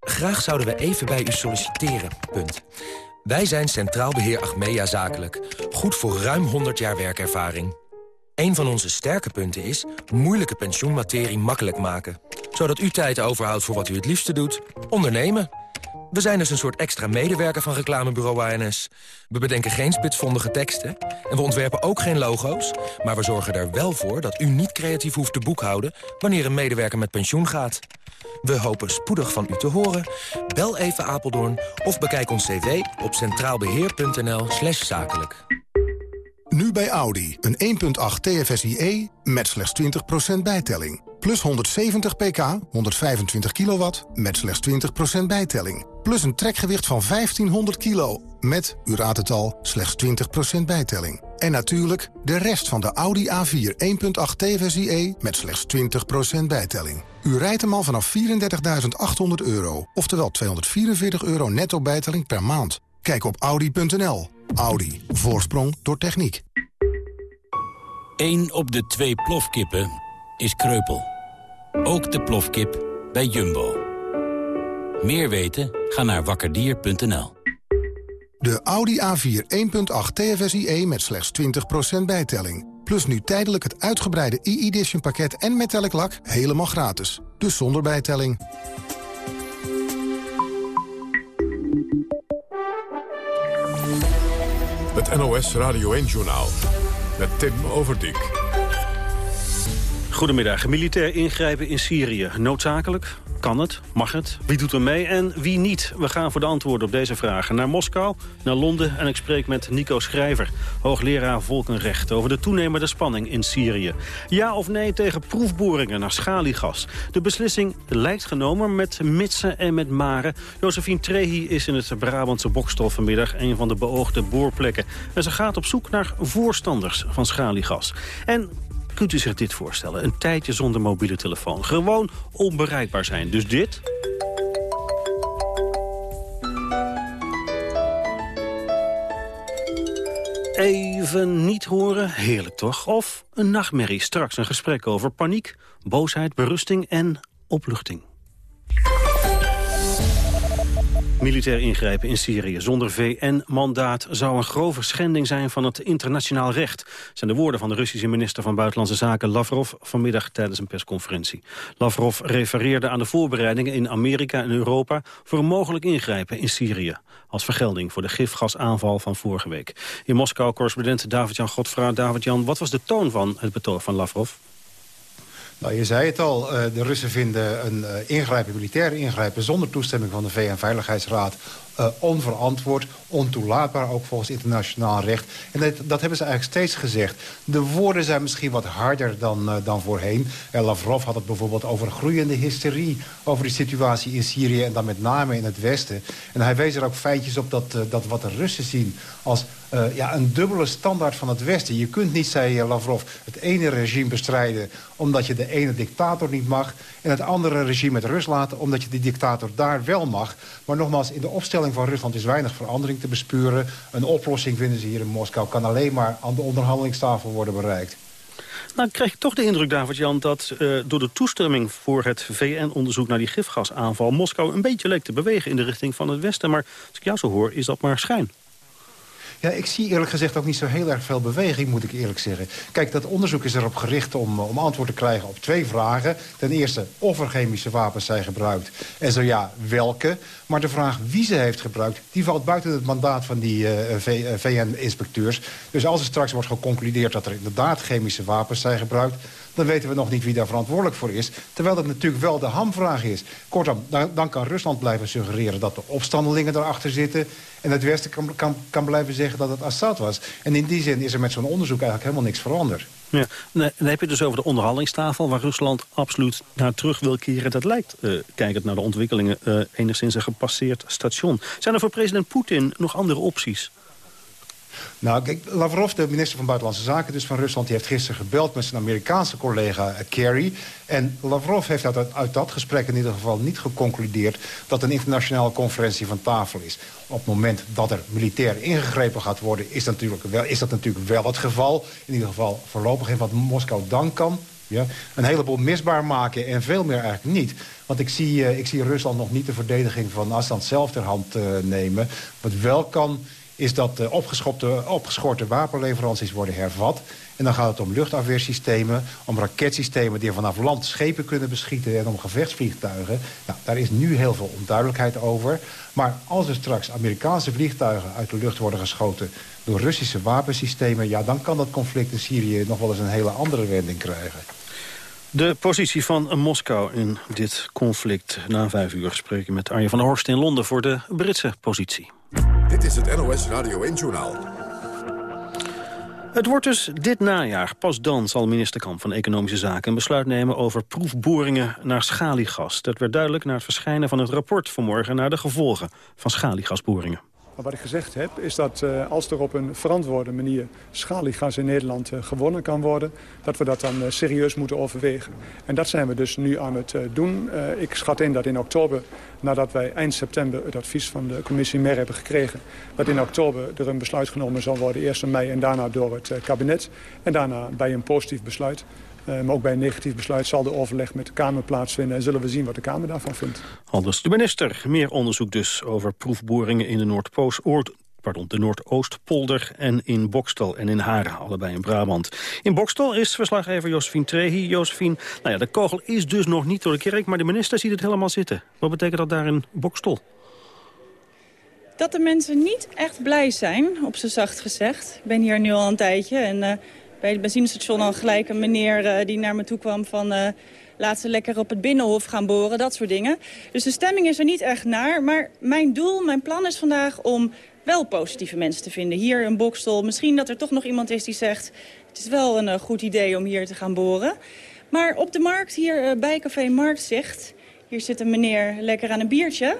Graag zouden we even bij u solliciteren. Punt. Wij zijn Centraal Beheer Achmea Zakelijk. Goed voor ruim 100 jaar werkervaring. Een van onze sterke punten is moeilijke pensioenmaterie makkelijk maken. Zodat u tijd overhoudt voor wat u het liefste doet. Ondernemen. We zijn dus een soort extra medewerker van reclamebureau ANS. We bedenken geen spitsvondige teksten en we ontwerpen ook geen logo's... maar we zorgen er wel voor dat u niet creatief hoeft te boekhouden... wanneer een medewerker met pensioen gaat. We hopen spoedig van u te horen. Bel even Apeldoorn of bekijk ons cv op centraalbeheer.nl slash zakelijk. Nu bij Audi. Een 1.8 TFSIe met slechts 20% bijtelling. Plus 170 pk, 125 kilowatt, met slechts 20% bijtelling. Plus een trekgewicht van 1500 kilo, met, u raadt het al, slechts 20% bijtelling. En natuurlijk de rest van de Audi A4 1.8 TFSIe met slechts 20% bijtelling. U rijdt hem al vanaf 34.800 euro, oftewel 244 euro netto bijtelling per maand. Kijk op Audi.nl. Audi. Voorsprong door techniek. 1 op de twee plofkippen is kreupel. Ook de plofkip bij Jumbo. Meer weten? Ga naar wakkerdier.nl. De Audi A4 1.8 TFSIe met slechts 20% bijtelling. Plus nu tijdelijk het uitgebreide e-edition pakket en metallic lak helemaal gratis. Dus zonder bijtelling. Het NOS Radio 1-journaal met Tim Overdijk. Goedemiddag. Militair ingrijpen in Syrië. Noodzakelijk? Kan het? Mag het? Wie doet er mee en wie niet? We gaan voor de antwoorden op deze vragen naar Moskou, naar Londen... en ik spreek met Nico Schrijver, hoogleraar volkenrecht... over de toenemende spanning in Syrië. Ja of nee tegen proefboringen naar schaliegas? De beslissing lijkt genomen met mitsen en met maren. Josephine Trehi is in het Brabantse Bokstol vanmiddag... een van de beoogde boorplekken. En ze gaat op zoek naar voorstanders van schaliegas. En Kunt u zich dit voorstellen? Een tijdje zonder mobiele telefoon. Gewoon onbereikbaar zijn. Dus dit... Even niet horen, heerlijk toch? Of een nachtmerrie, straks een gesprek over paniek, boosheid, berusting en opluchting. Militair ingrijpen in Syrië zonder VN-mandaat zou een grove schending zijn van het internationaal recht. zijn de woorden van de Russische minister van Buitenlandse Zaken Lavrov vanmiddag tijdens een persconferentie. Lavrov refereerde aan de voorbereidingen in Amerika en Europa voor een mogelijk ingrijpen in Syrië. Als vergelding voor de gifgasaanval van vorige week. In Moskou correspondent David-Jan Godfra. David-Jan, wat was de toon van het betoog van Lavrov? Nou, je zei het al, eh, de Russen vinden een eh, ingrijpen, militair ingrijpen... zonder toestemming van de VN-veiligheidsraad uh, onverantwoord, ontoelaatbaar ook volgens internationaal recht. En dat, dat, hebben ze eigenlijk steeds gezegd. De woorden zijn misschien wat harder dan, uh, dan voorheen. Uh, Lavrov had het bijvoorbeeld over groeiende hysterie... over de situatie in Syrië en dan met name in het Westen. En hij wees er ook feitjes op dat, dat wat de Russen zien... als ja, een dubbele standaard van het Westen. Je kunt niet, zei Lavrov, het ene regime bestrijden... omdat je de ene dictator niet mag... en het andere regime met rust laten... omdat je die dictator daar wel mag. Maar nogmaals, in de opstelling van Rusland is weinig verandering te bespeuren. Een oplossing, vinden ze hier in Moskou, kan alleen maar aan de onderhandelingstafel worden bereikt. Nou, krijg ik toch de indruk, David-Jan, dat uh, door de toestemming voor het VN-onderzoek naar die gifgasaanval... Moskou een beetje leek te bewegen in de richting van het Westen. Maar als ik jou zo hoor, is dat maar schijn. Ja, ik zie eerlijk gezegd ook niet zo heel erg veel beweging, moet ik eerlijk zeggen. Kijk, dat onderzoek is erop gericht om, om antwoord te krijgen op twee vragen. Ten eerste of er chemische wapens zijn gebruikt. En zo ja, welke. Maar de vraag wie ze heeft gebruikt, die valt buiten het mandaat van die uh, VN-inspecteurs. Dus als er straks wordt geconcludeerd dat er inderdaad chemische wapens zijn gebruikt dan weten we nog niet wie daar verantwoordelijk voor is. Terwijl dat natuurlijk wel de hamvraag is. Kortom, dan, dan kan Rusland blijven suggereren dat de opstandelingen erachter zitten... en het Westen kan, kan, blijven zeggen dat het Assad was. En in die zin is er met zo'n onderzoek eigenlijk helemaal niks veranderd. Ja, dan heb je dus over de onderhandelingstafel... waar Rusland absoluut naar terug wil keren. Dat lijkt, uh, kijkend naar de ontwikkelingen, uh, enigszins een gepasseerd station. Zijn er voor president Poetin nog andere opties? Nou, kijk, Lavrov, de minister van Buitenlandse Zaken dus van Rusland... die heeft gisteren gebeld met zijn Amerikaanse collega uh, Kerry. En Lavrov heeft uit, uit, dat gesprek in ieder geval niet geconcludeerd... dat een internationale conferentie van tafel is. Op het moment dat er militair ingegrepen gaat worden... is, natuurlijk wel, is dat natuurlijk wel het geval. In ieder geval voorlopig en wat Moskou dan kan... Ja, een heleboel misbaar maken en veel meer eigenlijk niet. Want ik zie, uh, ik zie Rusland nog niet de verdediging van Assad zelf ter hand uh, nemen. Wat wel kan is dat de opgeschopte, opgeschorte wapenleveranties worden hervat. En dan gaat het om luchtafweersystemen, om raketsystemen... die vanaf land schepen kunnen beschieten en om gevechtsvliegtuigen. Nou, daar is nu heel veel onduidelijkheid over. Maar als er straks Amerikaanse vliegtuigen uit de lucht worden geschoten... door Russische wapensystemen... ja, dan kan dat conflict in Syrië nog wel eens een hele andere wending krijgen. De positie van Moskou in dit conflict. Na vijf uur spreken met Arjen van der Horst in Londen voor de Britse positie. Dit is het NOS Radio 1-journaal. Het wordt dus dit najaar. Pas dan zal minister Kamp van Economische Zaken een besluit nemen over proefboringen naar schaliegas. Dat werd duidelijk na het verschijnen van het rapport vanmorgen naar de gevolgen van schaliegasboringen. Maar wat ik gezegd heb, is dat uh, als er op een verantwoorde manier schaliegas in Nederland uh, gewonnen kan worden, dat we dat dan uh, serieus moeten overwegen. En dat zijn we dus nu aan het doen. ik schat in dat in oktober, nadat wij eind september het advies van de commissie MER hebben gekregen, dat in oktober er een besluit genomen zal worden, eerst in mei en daarna door het kabinet. En daarna bij een positief besluit maar ook bij een negatief besluit zal de overleg met de Kamer plaatsvinden... en zullen we zien wat de Kamer daarvan vindt. Anders de minister. Meer onderzoek dus over proefboringen in de Noordpoos... Pardon, de Noordoostpolder en in Bokstel en in Haren, allebei in Brabant. In Bokstel is verslaggever Josephine Trehi. Josephine, nou ja, de kogel is dus nog niet door de kerk, maar de minister ziet het helemaal zitten. Wat betekent dat daar in Bokstel? Dat de mensen niet echt blij zijn, op z'n zacht gezegd. Ik ben hier nu al een tijdje en... Uh, bij het benzinestation al gelijk een meneer uh, die naar me toe kwam van... Uh, laat ze lekker op het Binnenhof gaan boren, dat soort dingen. Dus de stemming is er niet echt naar. Maar mijn doel, mijn plan is vandaag om wel positieve mensen te vinden. Hier een Bokstel. Misschien dat er toch nog iemand is die zegt... het is wel een uh, goed idee om hier te gaan boren. Maar op de markt, hier bij Café Marktzicht... hier zit een meneer lekker aan een biertje...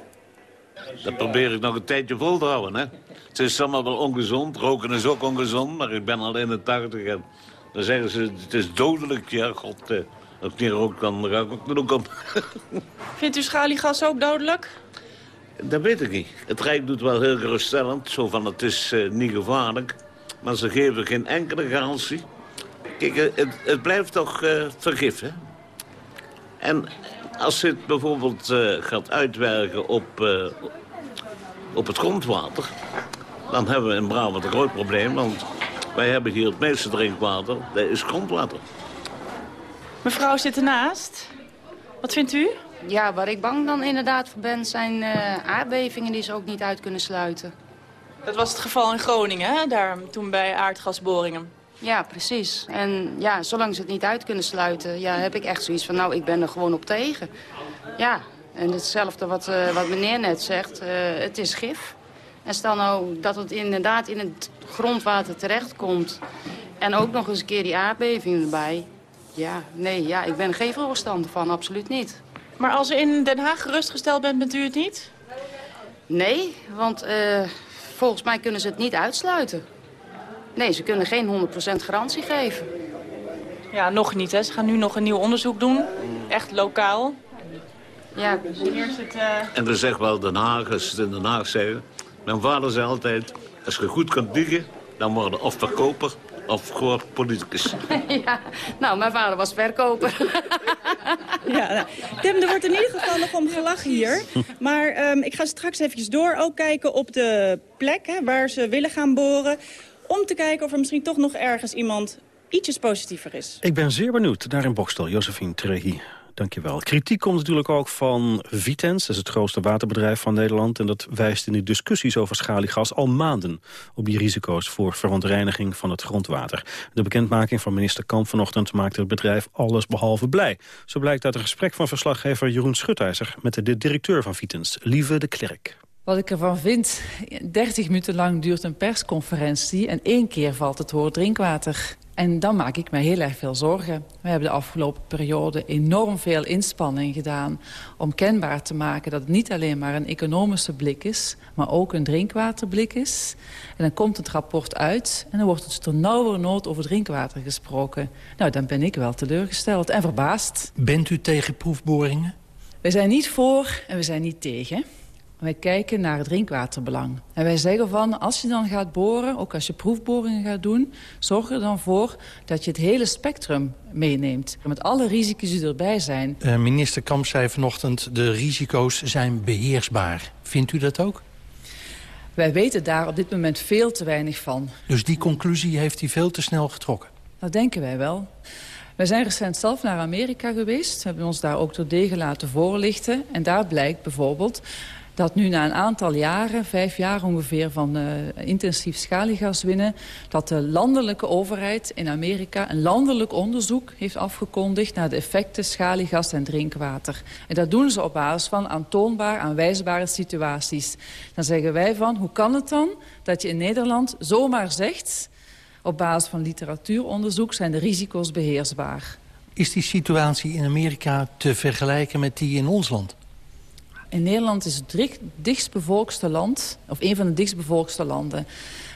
Dat probeer ik nog een tijdje vol te houden, hè. Het is allemaal wel ongezond. Roken is ook ongezond, maar ik ben al in de 80 en dan zeggen ze, het is dodelijk. Ja, god, eh, als ik niet rook, dan ruik ik er ook op. Vindt u schaliegas ook dodelijk? Dat weet ik niet. Het Rijk doet wel heel geruststellend, zo van het is uh, niet gevaarlijk. Maar ze geven geen enkele garantie. Kijk, eh, het, het blijft toch uh, vergif, hè? En als je het bijvoorbeeld uh, gaat uitwerken op, uh, op het grondwater... dan hebben we in Brabant een groot probleem. Want wij hebben hier het meeste drinkwater, dat is grondwater. Mevrouw zit ernaast. Wat vindt u? Ja, waar ik bang dan inderdaad voor ben, zijn uh, aardbevingen die ze ook niet uit kunnen sluiten. Dat was het geval in Groningen, hè? Daar, toen bij aardgasboringen. Ja, precies. En ja, zolang ze het niet uit kunnen sluiten, ja, heb ik echt zoiets van, nou, ik ben er gewoon op tegen. Ja, en hetzelfde wat, uh, wat meneer net zegt, uh, het is gif. En stel nou dat het inderdaad in het grondwater terechtkomt... en ook nog eens een keer die aardbeving erbij... ja, nee, ja, ik ben er geen voorstander van, absoluut niet. Maar als u in Den Haag gerustgesteld bent, bent u het niet? Nee, want uh, volgens mij kunnen ze het niet uitsluiten. Nee, ze kunnen geen 100% garantie geven. Ja, nog niet, hè. Ze gaan nu nog een nieuw onderzoek doen. Echt lokaal. Ja. Eerst het, uh... En dan zegt wel Den Haag, als ze het in Den Haag zeggen... Mijn vader zei altijd, als je goed kunt liegen, dan word je of verkoper of gewoon politicus. ja, nou, mijn vader was verkoper. ja, nou, Tim, er wordt in ieder geval nog om gelachen hier. Maar um, ik ga straks eventjes door ook kijken op de plek hè, waar ze willen gaan boren. Om te kijken of er misschien toch nog ergens iemand ietsjes positiever is. Ik ben zeer benieuwd. Daar in Bokstel, Josephine Trehi. Dankjewel. Kritiek komt natuurlijk ook van Vitens, dat is het grootste waterbedrijf van Nederland. En dat wijst in de discussies over schaliegas al maanden op die risico's voor verontreiniging van het grondwater. De bekendmaking van minister Kamp vanochtend maakte het bedrijf alles behalve blij. Zo blijkt uit een gesprek van verslaggever Jeroen Schutijzer met de directeur van Vitens, Lieve de Klerk. Wat ik ervan vind, 30 minuten lang duurt een persconferentie... en één keer valt het woord drinkwater. En dan maak ik me heel erg veel zorgen. We hebben de afgelopen periode enorm veel inspanning gedaan... om kenbaar te maken dat het niet alleen maar een economische blik is... maar ook een drinkwaterblik is. En dan komt het rapport uit en dan wordt het ter nood over drinkwater gesproken. Nou, dan ben ik wel teleurgesteld en verbaasd. Bent u tegen proefboringen? We zijn niet voor en we zijn niet tegen... Wij kijken naar het drinkwaterbelang. En wij zeggen van, als je dan gaat boren, ook als je proefboringen gaat doen... zorg er dan voor dat je het hele spectrum meeneemt. Met alle risico's die erbij zijn. Uh, minister Kamp zei vanochtend, de risico's zijn beheersbaar. Vindt u dat ook? Wij weten daar op dit moment veel te weinig van. Dus die conclusie heeft hij veel te snel getrokken? Dat denken wij wel. We zijn recent zelf naar Amerika geweest. We hebben ons daar ook door degen laten voorlichten. En daar blijkt bijvoorbeeld dat nu na een aantal jaren, vijf jaar ongeveer van uh, intensief schaliegas winnen... dat de landelijke overheid in Amerika een landelijk onderzoek heeft afgekondigd... naar de effecten schaliegas en drinkwater. En dat doen ze op basis van aantoonbaar, aanwijsbare situaties. Dan zeggen wij van, hoe kan het dan dat je in Nederland zomaar zegt... op basis van literatuuronderzoek zijn de risico's beheersbaar. Is die situatie in Amerika te vergelijken met die in ons land? In Nederland is het dichtstbevolkste land, of een van de dichtstbevolkste landen.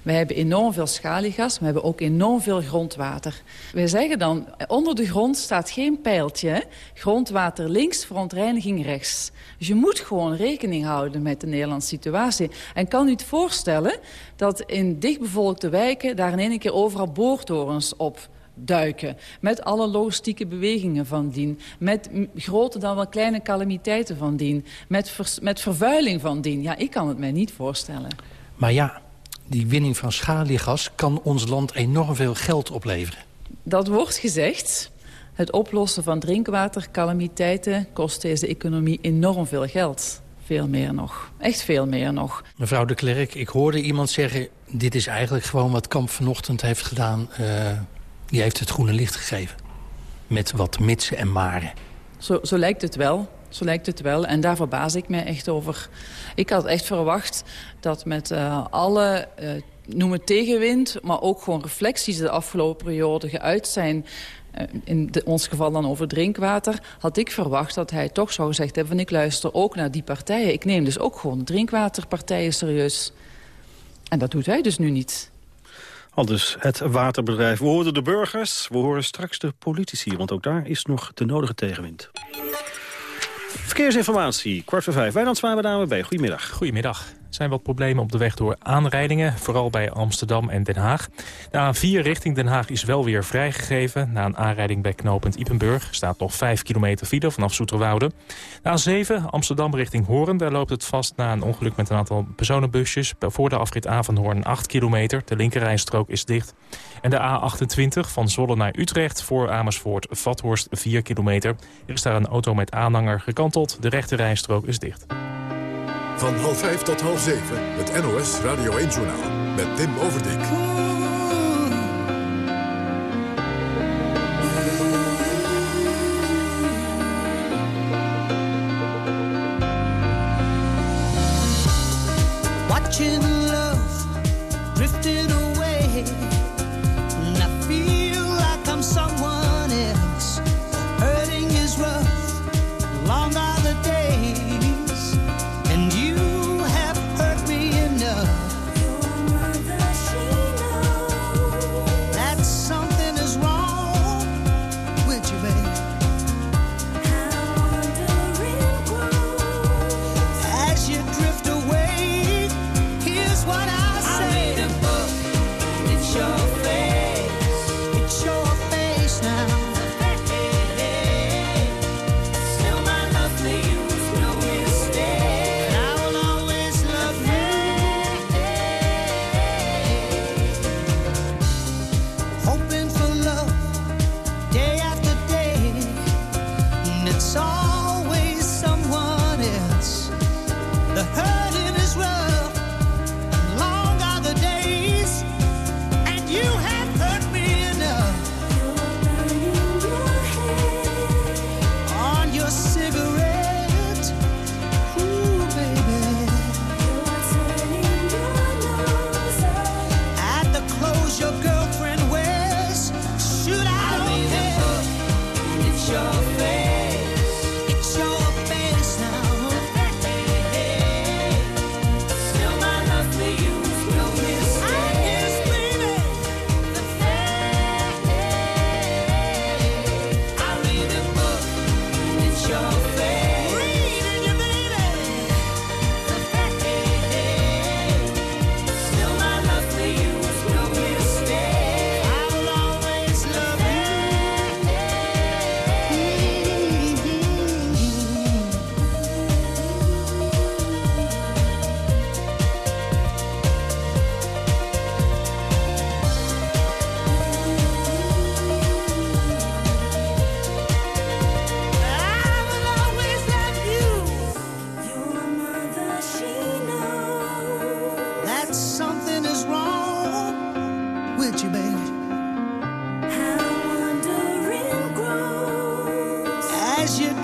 We hebben enorm veel schaliegas, we hebben ook enorm veel grondwater. Wij zeggen dan, onder de grond staat geen pijltje. Grondwater links, verontreiniging rechts. Dus je moet gewoon rekening houden met de Nederlandse situatie. En kan u het voorstellen dat in dichtbevolkte wijken... daar in één keer overal boortorens op duiken. Met alle logistieke bewegingen van dien. Met grote dan wel kleine calamiteiten van dien. Met, met vervuiling van dien. Ja, ik kan het mij niet voorstellen. Maar ja, die winning van schaliegas kan ons land enorm veel geld opleveren. Dat wordt gezegd. Het oplossen van drinkwatercalamiteiten kost deze economie enorm veel geld. Veel meer nog. Echt veel meer nog. Mevrouw de Klerk, ik hoorde iemand zeggen... dit is eigenlijk gewoon wat Kamp vanochtend heeft gedaan... Uh, die heeft het groene licht gegeven. Met wat mitsen en maren. Zo, zo lijkt het wel. Zo lijkt het wel. En daar verbaas ik mij echt over. Ik had echt verwacht dat met uh, alle, uh, noem het tegenwind... maar ook gewoon reflecties de afgelopen periode geuit zijn... Uh, in ons geval dan over drinkwater... had ik verwacht dat hij toch zou gezegd hebben... van ik luister ook naar die partijen. Ik neem dus ook gewoon drinkwaterpartijen serieus. En dat doet hij dus nu niet. Al dus het waterbedrijf. We horen de burgers, we horen straks de politici... want ook daar is nog de nodige tegenwind. Verkeersinformatie, kwart voor vijf. Wijnand Zwaar bij. Goedemiddag. Goedemiddag. Zijn wat problemen op de weg door aanrijdingen, vooral bij Amsterdam en Den Haag. De A4 richting Den Haag is wel weer vrijgegeven. Na een aanrijding bij knooppunt Ipenburg staat nog 5 kilometer file vanaf Zoeterwoude. De A7 Amsterdam richting Hoorn, daar loopt het vast na een ongeluk met een aantal personenbusjes. Voor de afrit Avanhoorn 8 kilometer, de linkerrijstrook is dicht. En de A28 van Zwolle naar Utrecht voor Amersfoort Vathorst 4 kilometer. Er is daar een auto met aanhanger gekanteld, de rechterrijstrook is dicht. Van half vijf tot half zeven, het NOS Radio 1-journaal met Tim Overdijk. Watching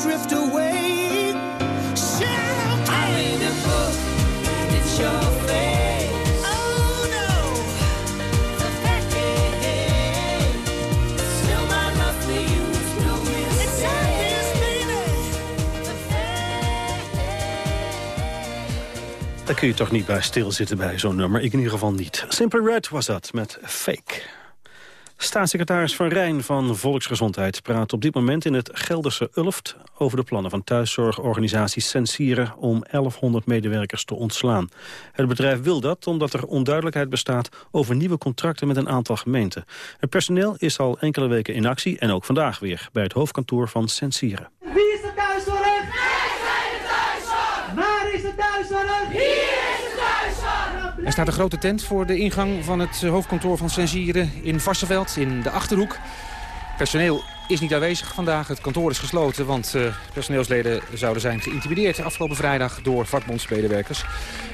drift away, shout I read the book, it's your face. Oh no. Still my love for you is no mistake. It's obvious, baby. Daar kun je toch niet bij stilzitten bij zo'n nummer. Ik in ieder geval niet. Simple Red was dat, met Fake. Staatssecretaris Van Rijn van Volksgezondheid praat op dit moment in het Gelderse Ulft over de plannen van thuiszorgorganisatie Sensieren om 1100 medewerkers te ontslaan. Het bedrijf wil dat omdat er onduidelijkheid bestaat over nieuwe contracten met een aantal gemeenten. Het personeel is al enkele weken in actie en ook vandaag weer bij het hoofdkantoor van Sensieren. Wie is de thuiszorg? Wij zijn de thuiszorg! Waar is de thuiszorg? Hier is de thuiszorg! Er staat een grote tent voor de ingang van het hoofdkantoor van Sensieren in Varsenveld in de Achterhoek. Personeel is niet aanwezig vandaag. Het kantoor is gesloten, want eh, personeelsleden zouden zijn geïntimideerd afgelopen vrijdag door vakbondsmedewerkers.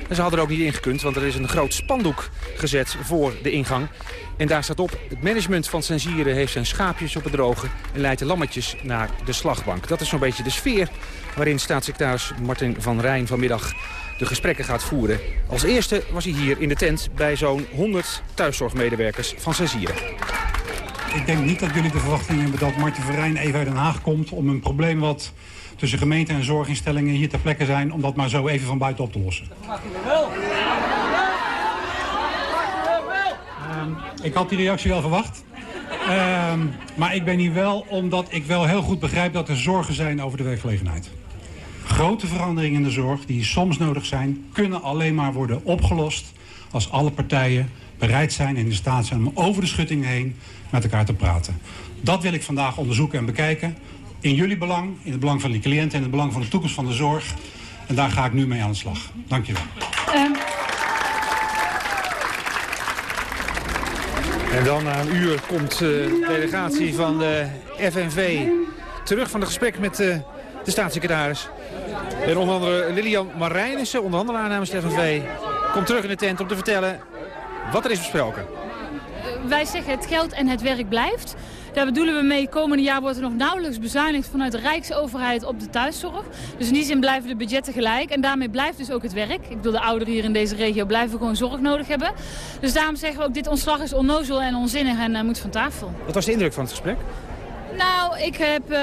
En ze hadden er ook niet ingekund, want er is een groot spandoek gezet voor de ingang. En daar staat op, het management van Sensieren heeft zijn schaapjes op het droge en leidt de lammetjes naar de slagbank. Dat is zo'n beetje de sfeer waarin staatssecretaris Martin van Rijn vanmiddag de gesprekken gaat voeren. Als eerste was hij hier in de tent bij zo'n 100 thuiszorgmedewerkers van Sensieren. Ik denk niet dat jullie de verwachting hebben dat Martin Verijn even uit Den Haag komt... om een probleem wat tussen gemeente en zorginstellingen hier ter plekke zijn... om dat maar zo even van buiten op te lossen. Ehm, ik had die reactie wel verwacht. Ehm, maar ik ben hier wel omdat ik wel heel goed begrijp dat er zorgen zijn over de werkgelegenheid. Grote veranderingen in de zorg die soms nodig zijn... kunnen alleen maar worden opgelost als alle partijen bereid zijn en in staat zijn... om over de schuttingen heen met elkaar te praten. Dat wil ik vandaag onderzoeken en bekijken. In jullie belang, in het belang van die cliënten... en in het belang van de toekomst van de zorg. En daar ga ik nu mee aan de slag. Dank je wel. En dan na een uur komt eh, de delegatie van de FNV terug van het gesprek met eh, de staatssecretaris. En onder andere Lilian Marijnissen, onderhandelaar namens de FNV, komt terug in de tent om te vertellen wat er is besproken. Wij zeggen het geld en het werk blijft. Daar bedoelen we mee, komende jaar wordt er nog nauwelijks bezuinigd vanuit de Rijksoverheid op de thuiszorg. Dus in die zin blijven de budgetten gelijk en daarmee blijft dus ook het werk. Ik bedoel, de ouderen hier in deze regio blijven gewoon zorg nodig hebben. Dus daarom zeggen we ook, dit ontslag is onnozel en onzinnig en uh, moet van tafel. Wat was de indruk van het gesprek? Nou, ik heb uh,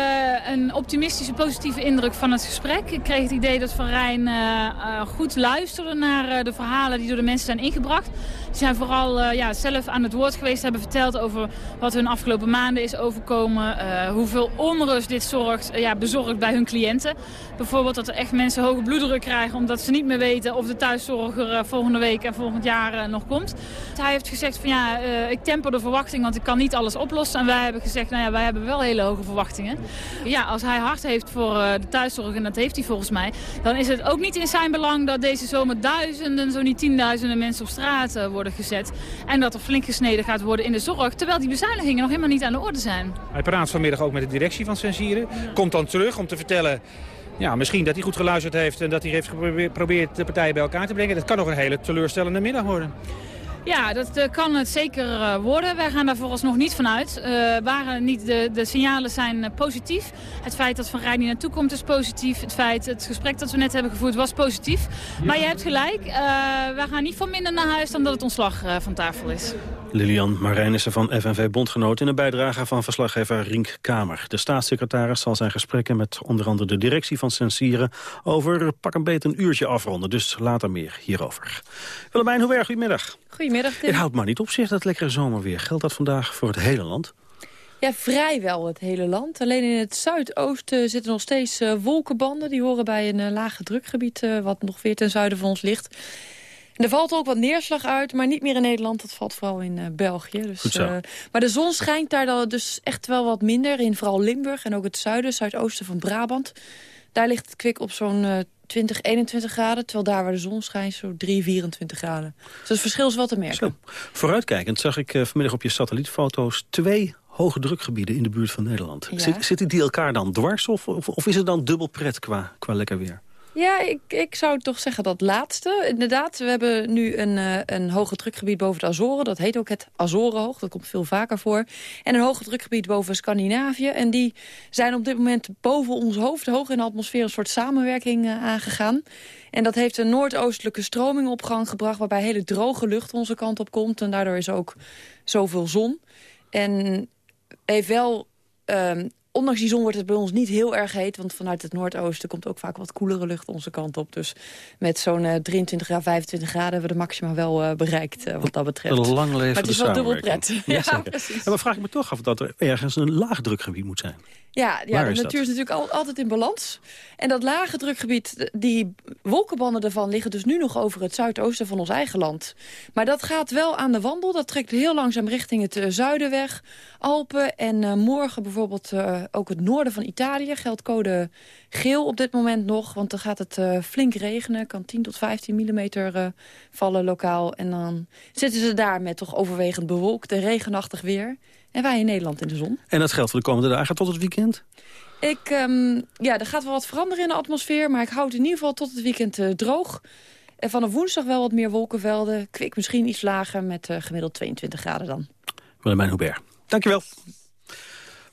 een optimistische, positieve indruk van het gesprek. Ik kreeg het idee dat Van Rijn uh, uh, goed luisterde naar de verhalen die door de mensen zijn ingebracht. Ze zijn vooral ja, zelf aan het woord geweest, hebben verteld over wat hun afgelopen maanden is overkomen. hoeveel onrust dit zorgt, ja, bezorgt bij hun cliënten. Bijvoorbeeld dat er echt mensen hoge bloeddruk krijgen omdat ze niet meer weten of de thuiszorger volgende week en volgend jaar nog komt. Hij heeft gezegd van ja, ik temper de verwachting, want ik kan niet alles oplossen. En wij hebben gezegd, nou ja, wij hebben wel hele hoge verwachtingen. Ja, als hij hart heeft voor uh, de thuiszorg, en dat heeft hij volgens mij... dan is het ook niet in zijn belang dat deze zomer duizenden, zo niet tienduizenden mensen op straat uh, worden gezet. En dat er flink gesneden gaat worden in de zorg, terwijl die bezuinigingen nog helemaal niet aan de orde zijn. Hij praat vanmiddag ook met de directie van Sensieren. Komt dan terug om te vertellen... Ja, misschien dat hij goed geluisterd heeft en dat hij heeft geprobeerd de partijen bij elkaar te brengen. Dat kan nog een hele teleurstellende middag worden. Ja, dat uh, kan het zeker uh, worden. Wij gaan daar vooralsnog niet vanuit. Uh, waren niet de, de signalen zijn positief. Het feit dat Van Rijn hier naartoe komt is positief. Het feit, het gesprek dat we net hebben gevoerd was positief. Maar je hebt gelijk, wij gaan niet voor minder naar huis dan dat het ontslag van tafel is. Lilian Marijnissen van FNV Bondgenoot in een bijdrage van verslaggever Rink Kamer. De staatssecretaris zal zijn gesprekken met onder andere de directie van Sensieren over pak een beet een uurtje afronden. Dus later meer hierover. Willemijn, hoe erg goedemiddag. Goedemiddag, Tim. Het houdt maar niet op zich, dat lekkere zomerweer. Geldt dat vandaag voor het hele land? Ja, vrijwel het hele land. Alleen in het zuidoosten zitten nog steeds uh, wolkenbanden. Die horen bij een uh, lage drukgebied uh, wat nog weer ten zuiden van ons ligt. En er valt ook wat neerslag uit, maar niet meer in Nederland. Dat valt vooral in uh, België. Dus, Goed zo. Uh, maar de zon schijnt daar dan dus echt wel wat minder. In vooral Limburg en ook het zuiden, zuidoosten van Brabant. Daar ligt het kwik op zo'n uh, 20, 21 graden. Terwijl daar waar de zon schijnt, zo 3, 24 graden. Dus het verschil is wel te merken. Zo. Vooruitkijkend zag ik vanmiddag op je satellietfoto's twee hoge drukgebieden in de buurt van Nederland. Ja. Zit, zitten die elkaar dan dwars of, of, of is het dan dubbel pret qua, qua lekker weer? Ja, ik, ik zou toch zeggen dat laatste. Inderdaad, we hebben nu een, uh, een hoge drukgebied boven de Azoren. Dat heet ook het Azorenhoog. Dat komt veel vaker voor. En een hoge drukgebied boven Scandinavië. En die zijn op dit moment boven ons hoofd, hoog in de atmosfeer, een soort samenwerking uh, aangegaan. En dat heeft een noordoostelijke stroming op gang gebracht... waarbij hele droge lucht onze kant op komt. En daardoor is ook zoveel zon. En heeft wel... Um, ondanks die zon wordt het bij ons niet heel erg heet. Want vanuit het noordoosten komt ook vaak wat koelere lucht onze kant op. Dus met zo'n uh, 23 à 25 graden hebben we de maxima wel uh, bereikt uh, wat dat betreft. Een lang leven maar het is wel dubbel pret. Ja, ja precies. En dan vraag ik me toch af dat er ergens een laagdrukgebied moet zijn. Ja, ja de is natuur dat? is natuurlijk al, altijd in balans. En dat lage drukgebied, die wolkenbanden daarvan liggen dus nu nog over het zuidoosten van ons eigen land. Maar dat gaat wel aan de wandel. Dat trekt heel langzaam richting het uh, zuiden weg. Alpen en morgen bijvoorbeeld ook het noorden van Italië. Geldt code geel op dit moment nog. Want dan gaat het flink regenen. Kan 10 tot 15 millimeter vallen lokaal. En dan zitten ze daar met toch overwegend bewolkt en regenachtig weer. En wij in Nederland in de zon. En dat geldt voor de komende dagen tot het weekend? Ik, um, ja, er gaat wel wat veranderen in de atmosfeer. Maar ik houd in ieder geval tot het weekend uh, droog. En vanaf woensdag wel wat meer wolkenvelden. Kwik misschien iets lager met gemiddeld 22 graden dan. Willemijn Hubert, dankjewel.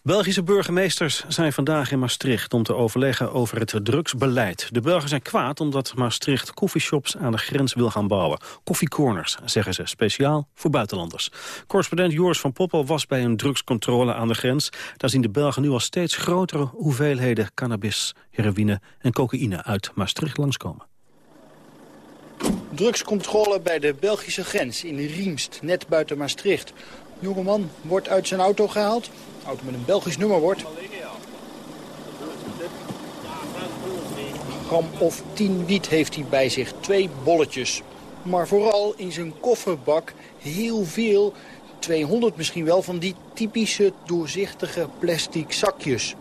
Belgische burgemeesters zijn vandaag in Maastricht om te overleggen over het drugsbeleid. De Belgen zijn kwaad omdat Maastricht koffieshops aan de grens wil gaan bouwen. Koffiecorners, zeggen ze, speciaal voor buitenlanders. Correspondent Joris van Poppel was bij een drugscontrole aan de grens. Daar zien de Belgen nu al steeds grotere hoeveelheden cannabis, heroïne en cocaïne uit Maastricht langskomen. Drugscontrole bij de Belgische grens in Riemst, net buiten Maastricht. Jongeman wordt uit zijn auto gehaald. Auto met een Belgisch nummerbord. gram of 10 wiet heeft hij bij zich. Twee bolletjes. Maar vooral in zijn kofferbak heel veel, 200 misschien wel, van die typische doorzichtige plastic zakjes.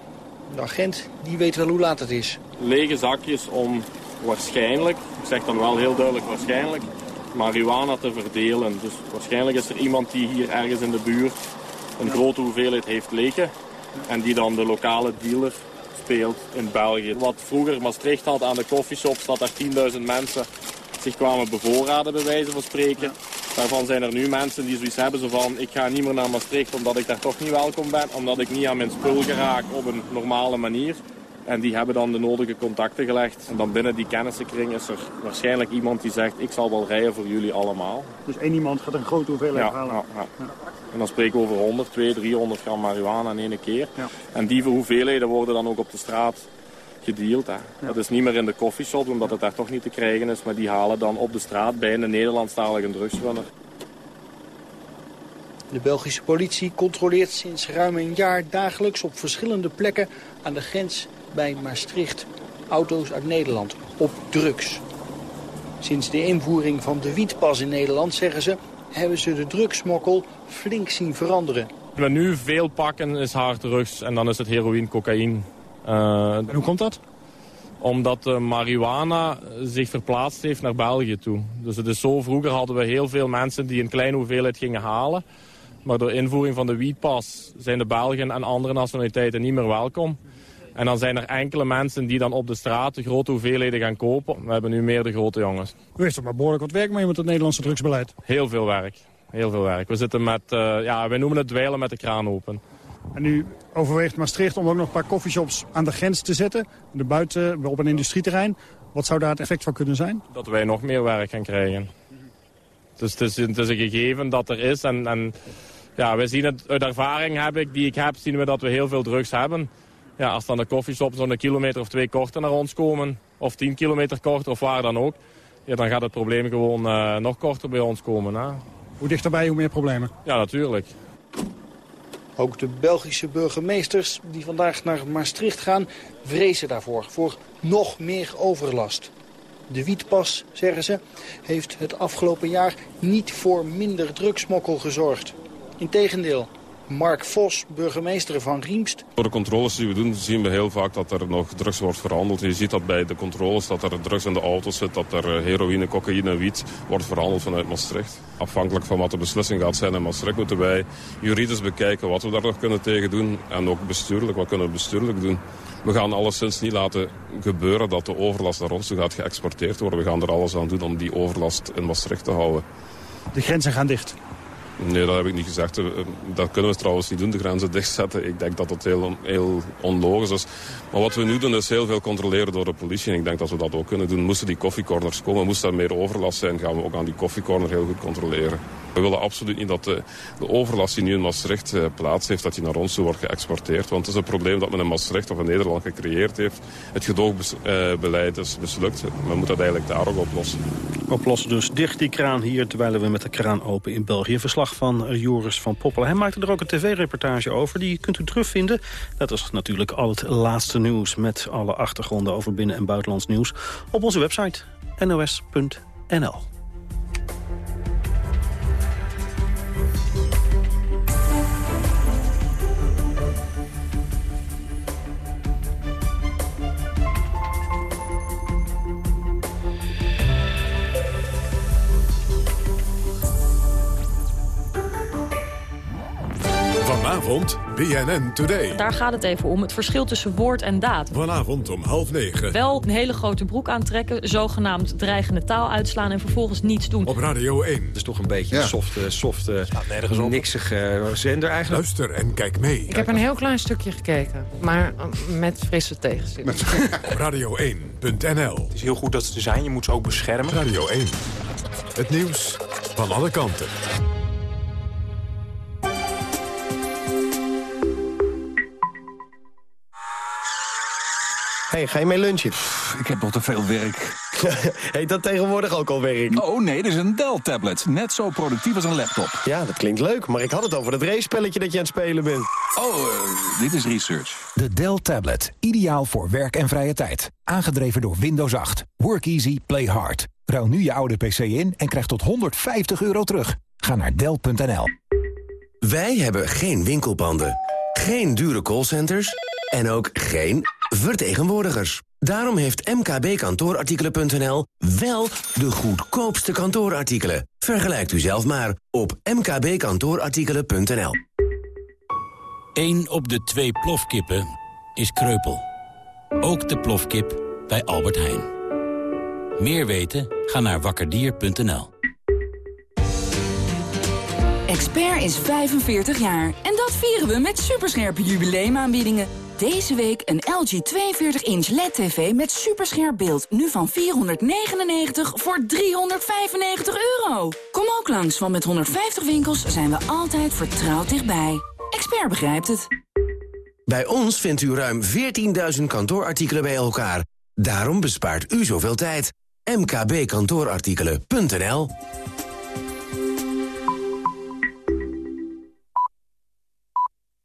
De agent die weet wel hoe laat het is. Lege zakjes om waarschijnlijk, ik zeg dan wel heel duidelijk waarschijnlijk, marihuana te verdelen. Dus waarschijnlijk is er iemand die hier ergens in de buurt een grote hoeveelheid heeft leken. En die dan de lokale dealer speelt in België. Wat vroeger Maastricht had aan de coffeeshops, dat er 10.000 mensen zich kwamen bevoorraden bij wijze van spreken. Daarvan zijn er nu mensen die zoiets hebben zo van ik ga niet meer naar Maastricht omdat ik daar toch niet welkom ben. Omdat ik niet aan mijn spul geraak op een normale manier. En die hebben dan de nodige contacten gelegd. En dan binnen die kennissenkring is er waarschijnlijk iemand die zegt... ik zal wel rijden voor jullie allemaal. Dus één iemand gaat een grote hoeveelheid Ja, halen? ja, ja. En dan spreken we over 100, 200, 300 gram marihuana in één keer. En die hoeveelheden worden dan ook op de straat gedeeld. Hè. Dat is niet meer in de coffeeshop, omdat het daar toch niet te krijgen is. Maar die halen dan op de straat bij een Nederlandstalige drugsrunner. De Belgische politie controleert sinds ruim een jaar dagelijks op verschillende plekken aan de grens bij Maastricht auto's uit Nederland op drugs. Sinds de invoering van de wietpas in Nederland, zeggen ze, hebben ze de drugsmokkel flink zien veranderen. Wat we nu veel pakken is harddrugs en dan is het heroïne, cocaïne. en hoe komt dat? Omdat de marihuana zich verplaatst heeft naar België toe. Dus het is zo, vroeger hadden we heel veel mensen die een kleine hoeveelheid gingen halen. Maar door invoering van de wietpas zijn de Belgen en andere nationaliteiten niet meer welkom. En dan zijn er enkele mensen die dan op de straat de grote hoeveelheden gaan kopen. We hebben nu meer de grote jongens. U heeft er maar behoorlijk wat werk mee met het Nederlandse drugsbeleid. Heel veel werk. Heel veel werk. We zitten met, eh, ja, wij noemen het dweilen met de kraan open. En u overweegt Maastricht om ook nog een paar coffeeshops aan de grens te zetten. De buiten, op een industrieterrein. Wat zou daar het effect van kunnen zijn? Dat wij nog meer werk gaan krijgen. Dus het is, het is een gegeven dat er is. En, en ja, we zien het, uit ervaring heb ik, die ik heb, zien we dat we heel veel drugs hebben. Ja, als dan de coffeeshops zo'n kilometer of twee korter naar ons komen, of tien kilometer korter of waar dan ook, ja, dan gaat het probleem gewoon eh, nog korter bij ons komen. Hè? Hoe dichterbij, hoe meer problemen. Ja, natuurlijk. Ook de Belgische burgemeesters die vandaag naar Maastricht gaan, vrezen daarvoor, voor nog meer overlast. De wietpas, zeggen ze, heeft het afgelopen jaar niet voor minder drugsmokkel gezorgd. Integendeel, Mark Vos, burgemeester van Riemst, Door de controles die we doen zien we heel vaak dat er nog drugs wordt verhandeld. Je ziet dat bij de controles dat er drugs in de auto's zit, dat er eh, heroïne, cocaïne, wiet wordt verhandeld vanuit Maastricht. Afhankelijk van wat de beslissing gaat zijn in Maastricht moeten wij juridisch bekijken wat we daar nog kunnen tegen doen. En ook bestuurlijk, wat kunnen we bestuurlijk doen. We gaan alleszins niet laten gebeuren dat de overlast naar ons toe gaat geëxporteerd worden. We gaan er alles aan doen om die overlast in Maastricht te houden. De grenzen gaan dicht. Nee, dat heb ik niet gezegd. Eh, Dat kunnen we trouwens niet doen, de grenzen dichtzetten. Ik denk dat dat heel, heel onlogisch is. Maar wat we nu doen is heel veel controleren door de politie. En ik denk dat we dat ook kunnen doen. Moesten die koffiecorners komen, moest er meer overlast zijn... gaan we ook aan die koffiecorner heel goed controleren. We willen absoluut niet dat de, de overlast die nu in Maastricht eh, plaats heeft... dat die naar ons toe wordt geëxporteerd. Want het is een probleem dat men in Maastricht of in Nederland gecreëerd heeft. Het gedoogbeleid is mislukt. Men moet dat eigenlijk daar ook oplossen. Oplossen dus dicht die kraan hier, terwijl we met de kraan open in België. Verslag van Joris van Poppelen. Hij maakte er ook een tv-reportage over, die kunt u terugvinden. Dat is natuurlijk al het laatste nieuws met alle achtergronden over binnen- en buitenlands nieuws... op onze website nos.nl. Vanavond BNN Today. Daar gaat het even om, het verschil tussen woord en daad. Vanavond om half negen. Wel een hele grote broek aantrekken, zogenaamd dreigende taal uitslaan... en vervolgens niets doen. Op Radio 1. Het is toch een beetje een softe, softe niksige zender eigenlijk. Luister en kijk mee. Ik heb een heel klein stukje gekeken, maar uh, met frisse tegenzin. Op radio1.nl. Het is heel goed dat ze er zijn, je moet ze ook beschermen. Radio 1. Het nieuws van alle kanten. Hey, ga je mee lunchen? Ik heb nog te veel werk. Heet dat tegenwoordig ook al werk? Oh nee, dit is een Dell-tablet. Net zo productief als een laptop. Ja, dat klinkt leuk, maar ik had het over het race-spelletje dat je aan het spelen bent. Oh, uh, dit is research. De Dell Tablet. Ideaal voor werk en vrije tijd. Aangedreven door Windows 8. Work easy, play hard. Ruil nu je oude PC in en krijg tot 150 euro terug. Ga naar Dell.nl. Wij hebben geen winkelpanden, geen dure callcenters en ook geen vertegenwoordigers. Daarom heeft mkbkantoorartikelen.nl wel de goedkoopste kantoorartikelen. Vergelijkt u zelf maar op mkbkantoorartikelen.nl. Eén op de twee plofkippen is kreupel. Ook de plofkip bij Albert Heijn. Meer weten? Ga naar wakkerdier.nl. Expert is 45 jaar en dat vieren we met superscherpe jubileumaanbiedingen. Deze week een LG 42-inch LED-TV met superscherp beeld. Nu van 499 voor 395 euro. Kom ook langs, want met 150 winkels zijn we altijd vertrouwd dichtbij. Expert begrijpt het. Bij ons vindt u ruim 14.000 kantoorartikelen bij elkaar. Daarom bespaart u zoveel tijd. mkbkantoorartikelen.nl